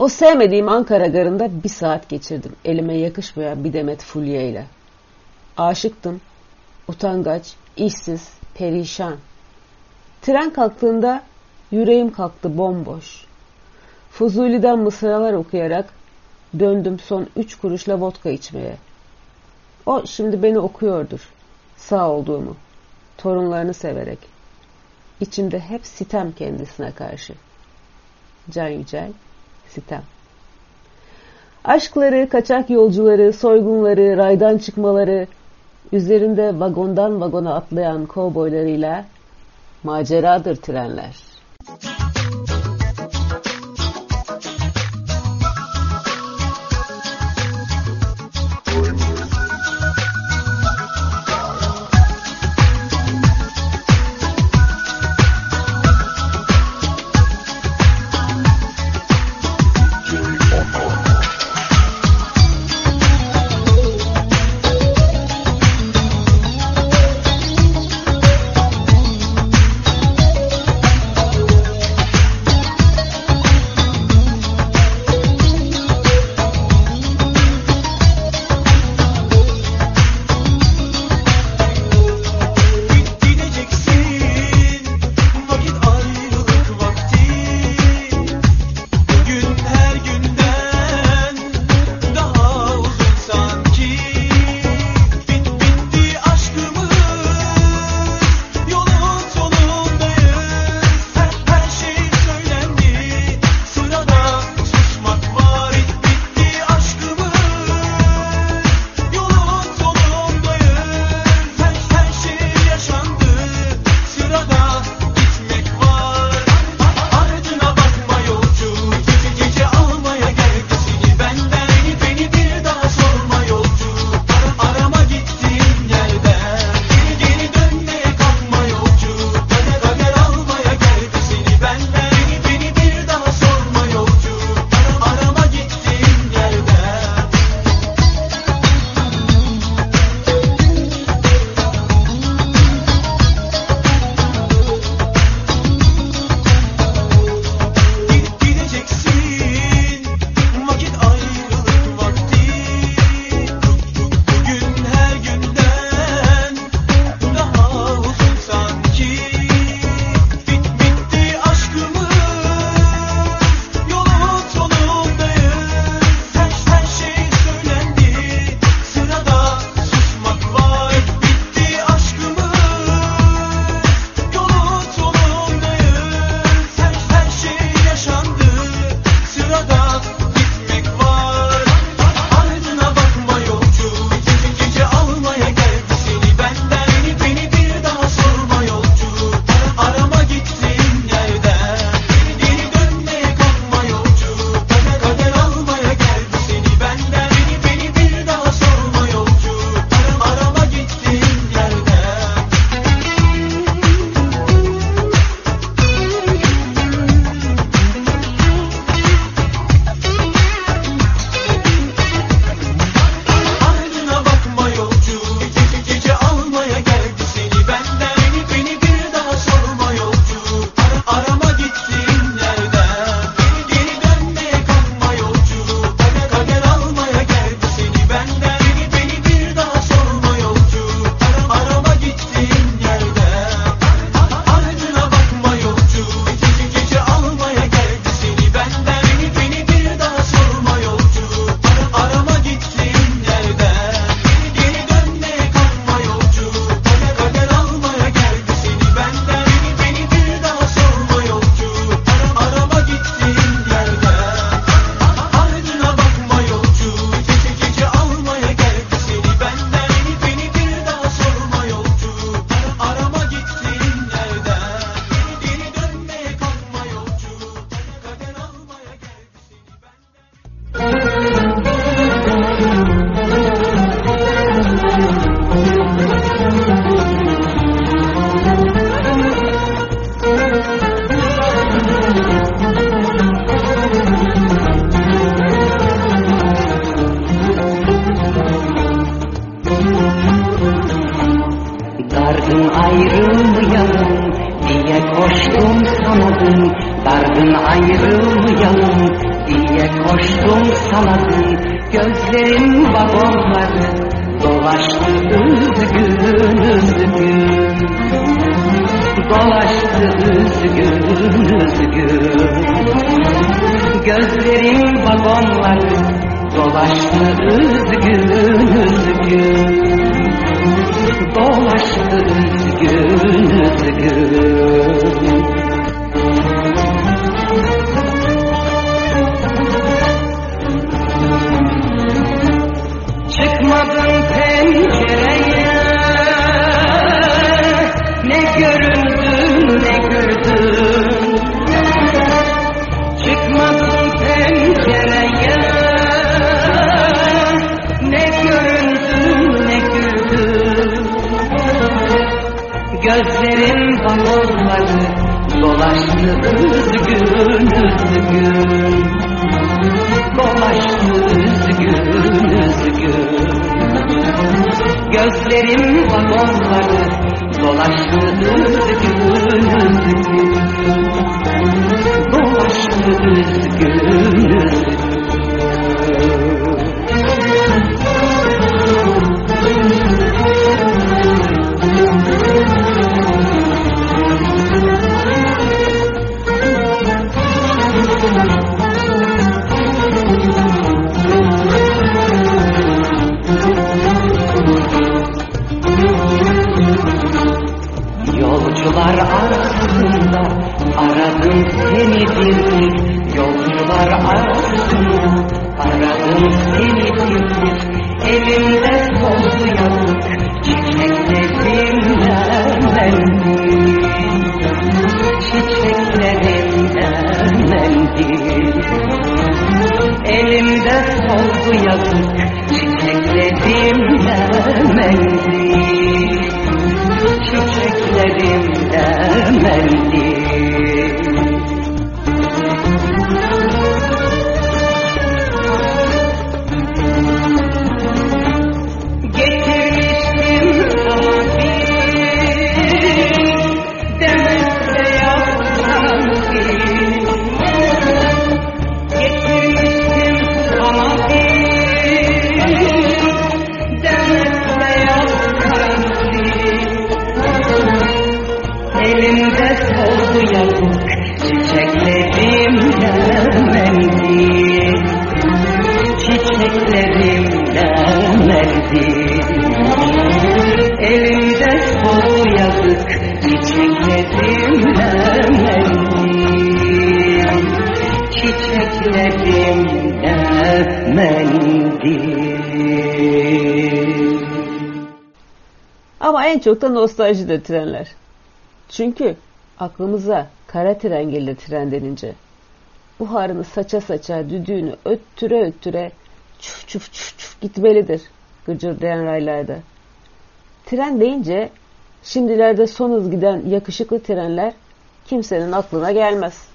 S2: O sevmediğim Ankara garında bir saat geçirdim. Elime yakışmayan bir demet fulye ile. Aşıktım. Utangaç, işsiz, perişan. Tren kalktığında yüreğim kalktı bomboş. Fuzuli'den mısralar okuyarak döndüm son üç kuruşla vodka içmeye. O şimdi beni okuyordur. Sağ olduğumu. Torunlarını severek. İçimde hep sitem kendisine karşı. Can Yücel, sitem. Aşkları, kaçak yolcuları, soygunları, raydan çıkmaları, üzerinde vagondan vagona atlayan kovboylarıyla maceradır trenler.
S19: çoğunlukla nostaljidir trenler. Çünkü aklımıza kara tren gelir tren denince. Buharını saça saça, düdüğünü öttüre öttüre çuf çuf çuf çuf gitmelidir gıcırdayan raylarda. Tren deyince şimdilerde son hız giden yakışıklı trenler kimsenin aklına gelmez.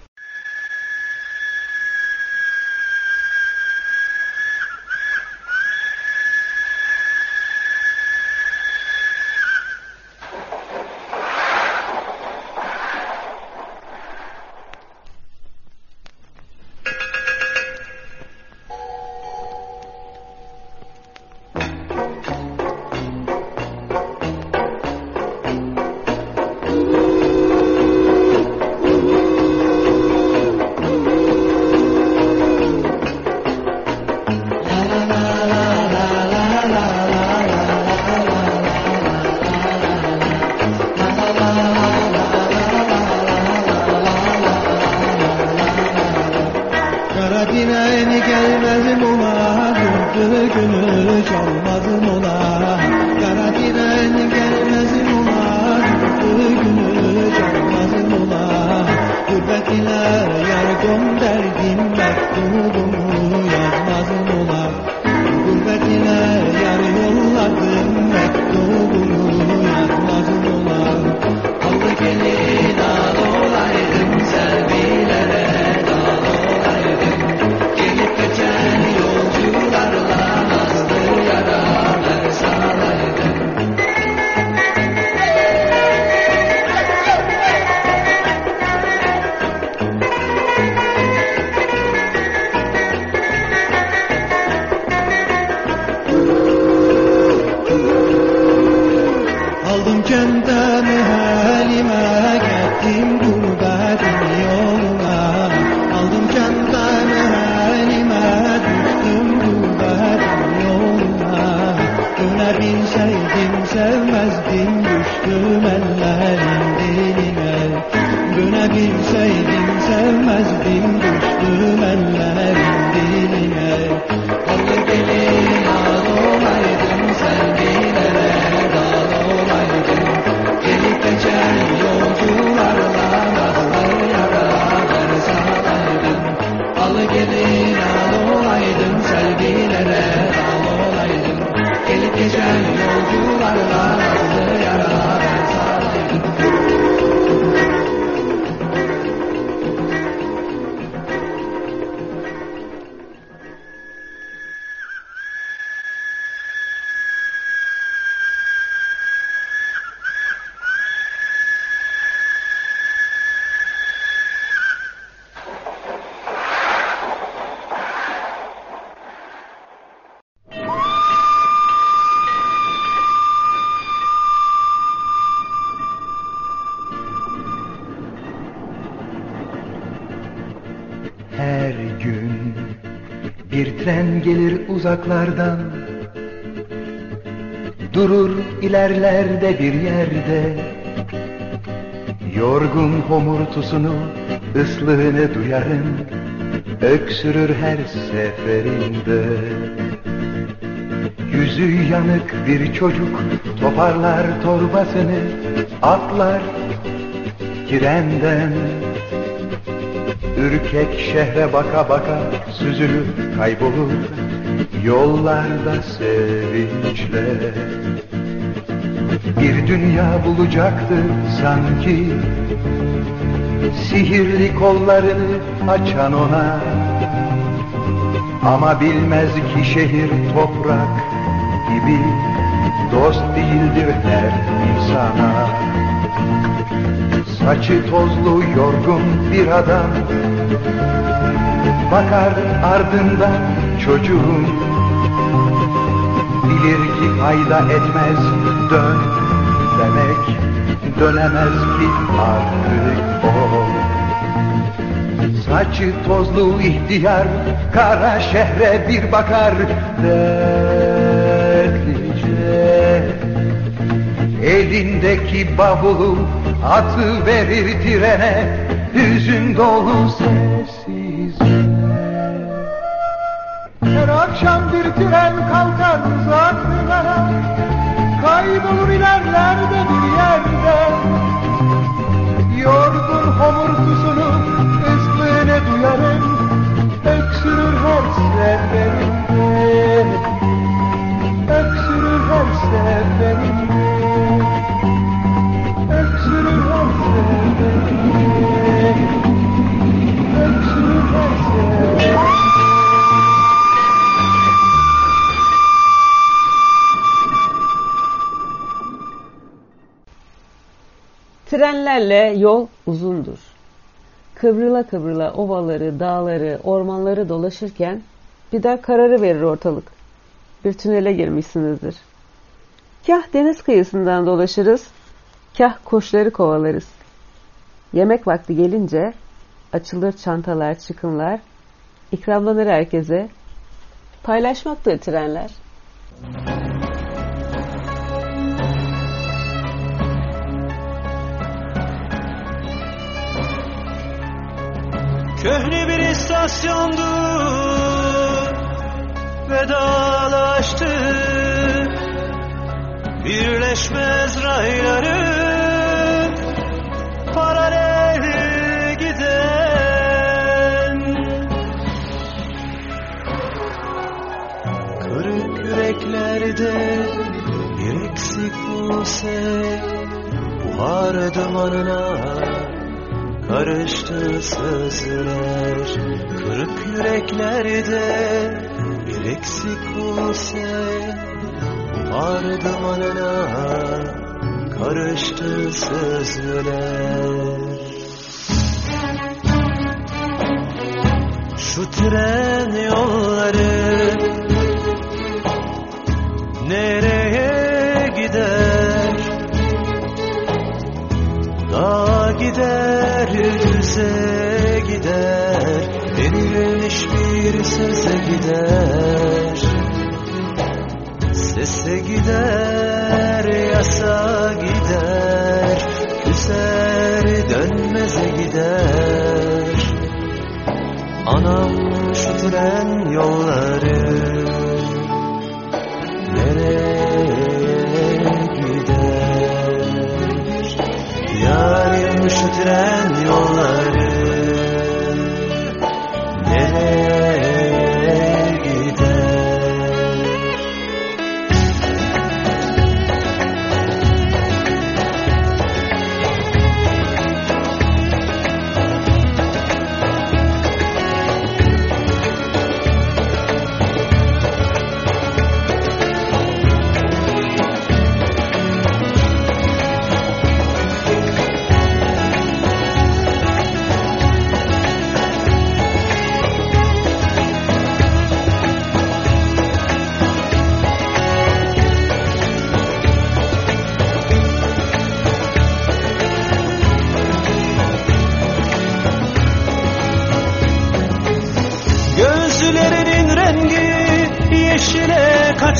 S20: Uzaklardan. Durur ilerlerde bir yerde. Yorgun homurtusunu ıslığını duyarım. Öksürür her seferinde. Yüzü yanık bir çocuk toparlar torbasını Atlar trenden Ürkek şehre baka baka süzülür kaybolur Yollarda sevinçle Bir dünya bulacaktı sanki. Sihirli kollarını açan ona Ama bilmez ki şehir toprak gibi Dost değildir her insana. Saçı tozlu yorgun bir adam Bakar ardından çocuğun Bilir ki fayda etmez. Dön demek Dönemez ki artık o Saçı tozlu ihtiyar kara şehre bir bakar. Dertlice Elindeki bavulu atı verir trene. Hüzün dolu sessizce
S2: Trenlerle yol uzundur. Kıvrıla kıvrıla ovaları, dağları, ormanları dolaşırken bir de kararı verir ortalık. Bir tünele girmişsinizdir. Kah deniz kıyısından dolaşırız, kah koşları kovalarız. Yemek vakti gelince açılır çantalar, çıkınlar, ikramlanır herkese. Paylaşmaktır trenler.
S21: Köhne bir istasyondu. Vedalaştı. Birleşmez rayların Paralel giden. Kırık yüreklerde Bir eksik buse Buhar dumanına Karıştı sözler Kırık yüreklerde Bir eksik buse Var dumanına Karıştı sözler. Şu tren yolları Nereye gider, düze gider. Denilmiş bir söze gider. Sese gider, yasa gider. Küser dönmeze gider. Anam şu tren yolları. Nereye Yarim şu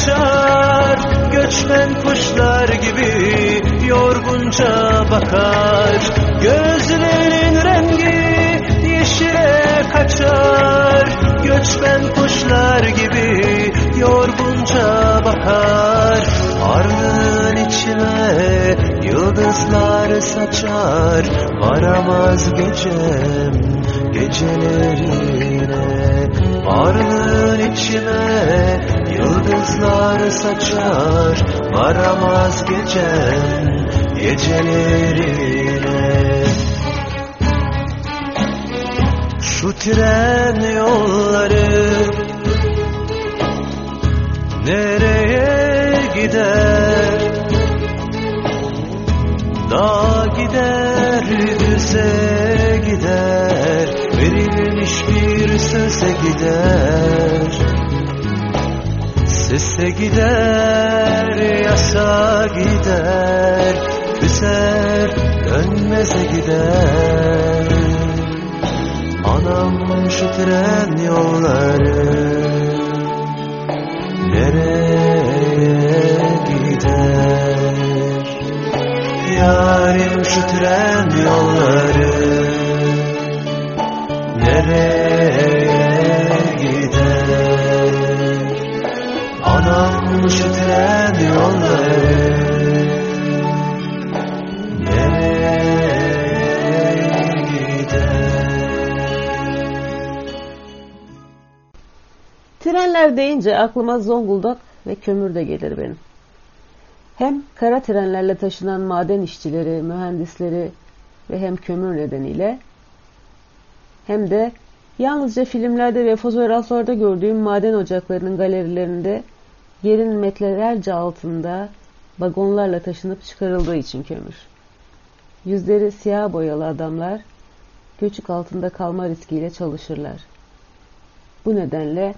S21: kaçar Göçmen kuşlar gibi yorgunca bakar. Gözlerinin rengi yeşile kaçar Göçmen kuşlar gibi yorgunca bakar. Ardın içime yıldızlar saçar Varamaz gecem gecelerine. Ardın içime yıldızlar saçar Varamaz gecem gecelerine Şu tren yolları nereye gider? Dağ gider, düze gider Verilmiş bir söze gider Sese gider, yasa gider Küser, dönmeze gider. Anam şu tren yolları Nereye gider? Yarim şu tren yolları Nereye Tren yolları
S2: Trenler deyince aklıma Zonguldak ve kömür de gelir benim. Hem kara trenlerle taşınan maden işçileri, mühendisleri ve hem kömür nedeniyle hem de yalnızca filmlerde ve fotoğraflarda gördüğüm maden ocaklarının galerilerinde yerin metrelerce altında vagonlarla taşınıp çıkarıldığı için kömür. Yüzleri siyah boyalı adamlar göçük altında kalma riskiyle çalışırlar. Bu nedenle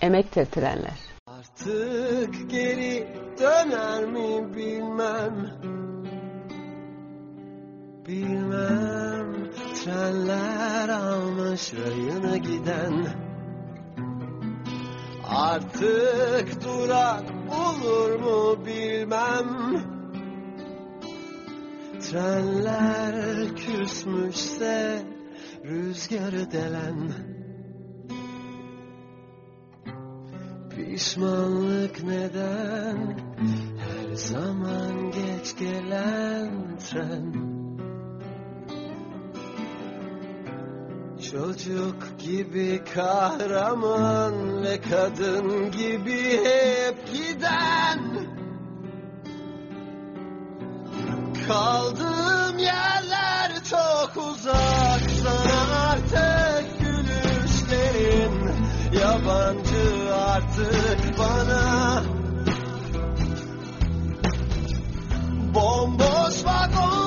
S2: emektir trenler.
S8: Artık geri döner mi bilmem Bilmem trenler almış rayını giden Artık durak olur mu bilmem. Trenler küsmüşse rüzgarı delen. Pişmanlık neden her zaman geç gelen tren Çocuk gibi kahraman ve kadın gibi hep giden. Kaldığım yerler çok uzak sana artık gülüşlerin Yabancı artık bana. Bomboş vagonlar,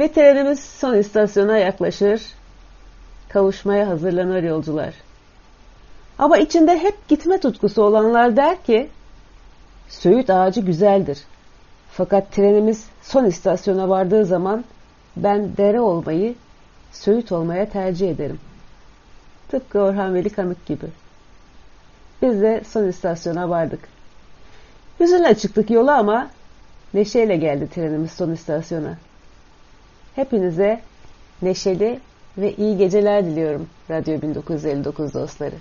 S2: Ve trenimiz son istasyona yaklaşır. Kavuşmaya hazırlanır yolcular. Ama içinde hep gitme tutkusu olanlar der ki Söğüt ağacı güzeldir. Fakat trenimiz son istasyona vardığı zaman ben dere olmayı, Söğüt olmaya tercih ederim. Tıpkı Orhan Veli Kanık gibi. Biz de son istasyona vardık. Hüzünle çıktık yola ama neşeyle geldi trenimiz son istasyona. Hepinize neşeli ve iyi geceler diliyorum Radyo 1959 dostları.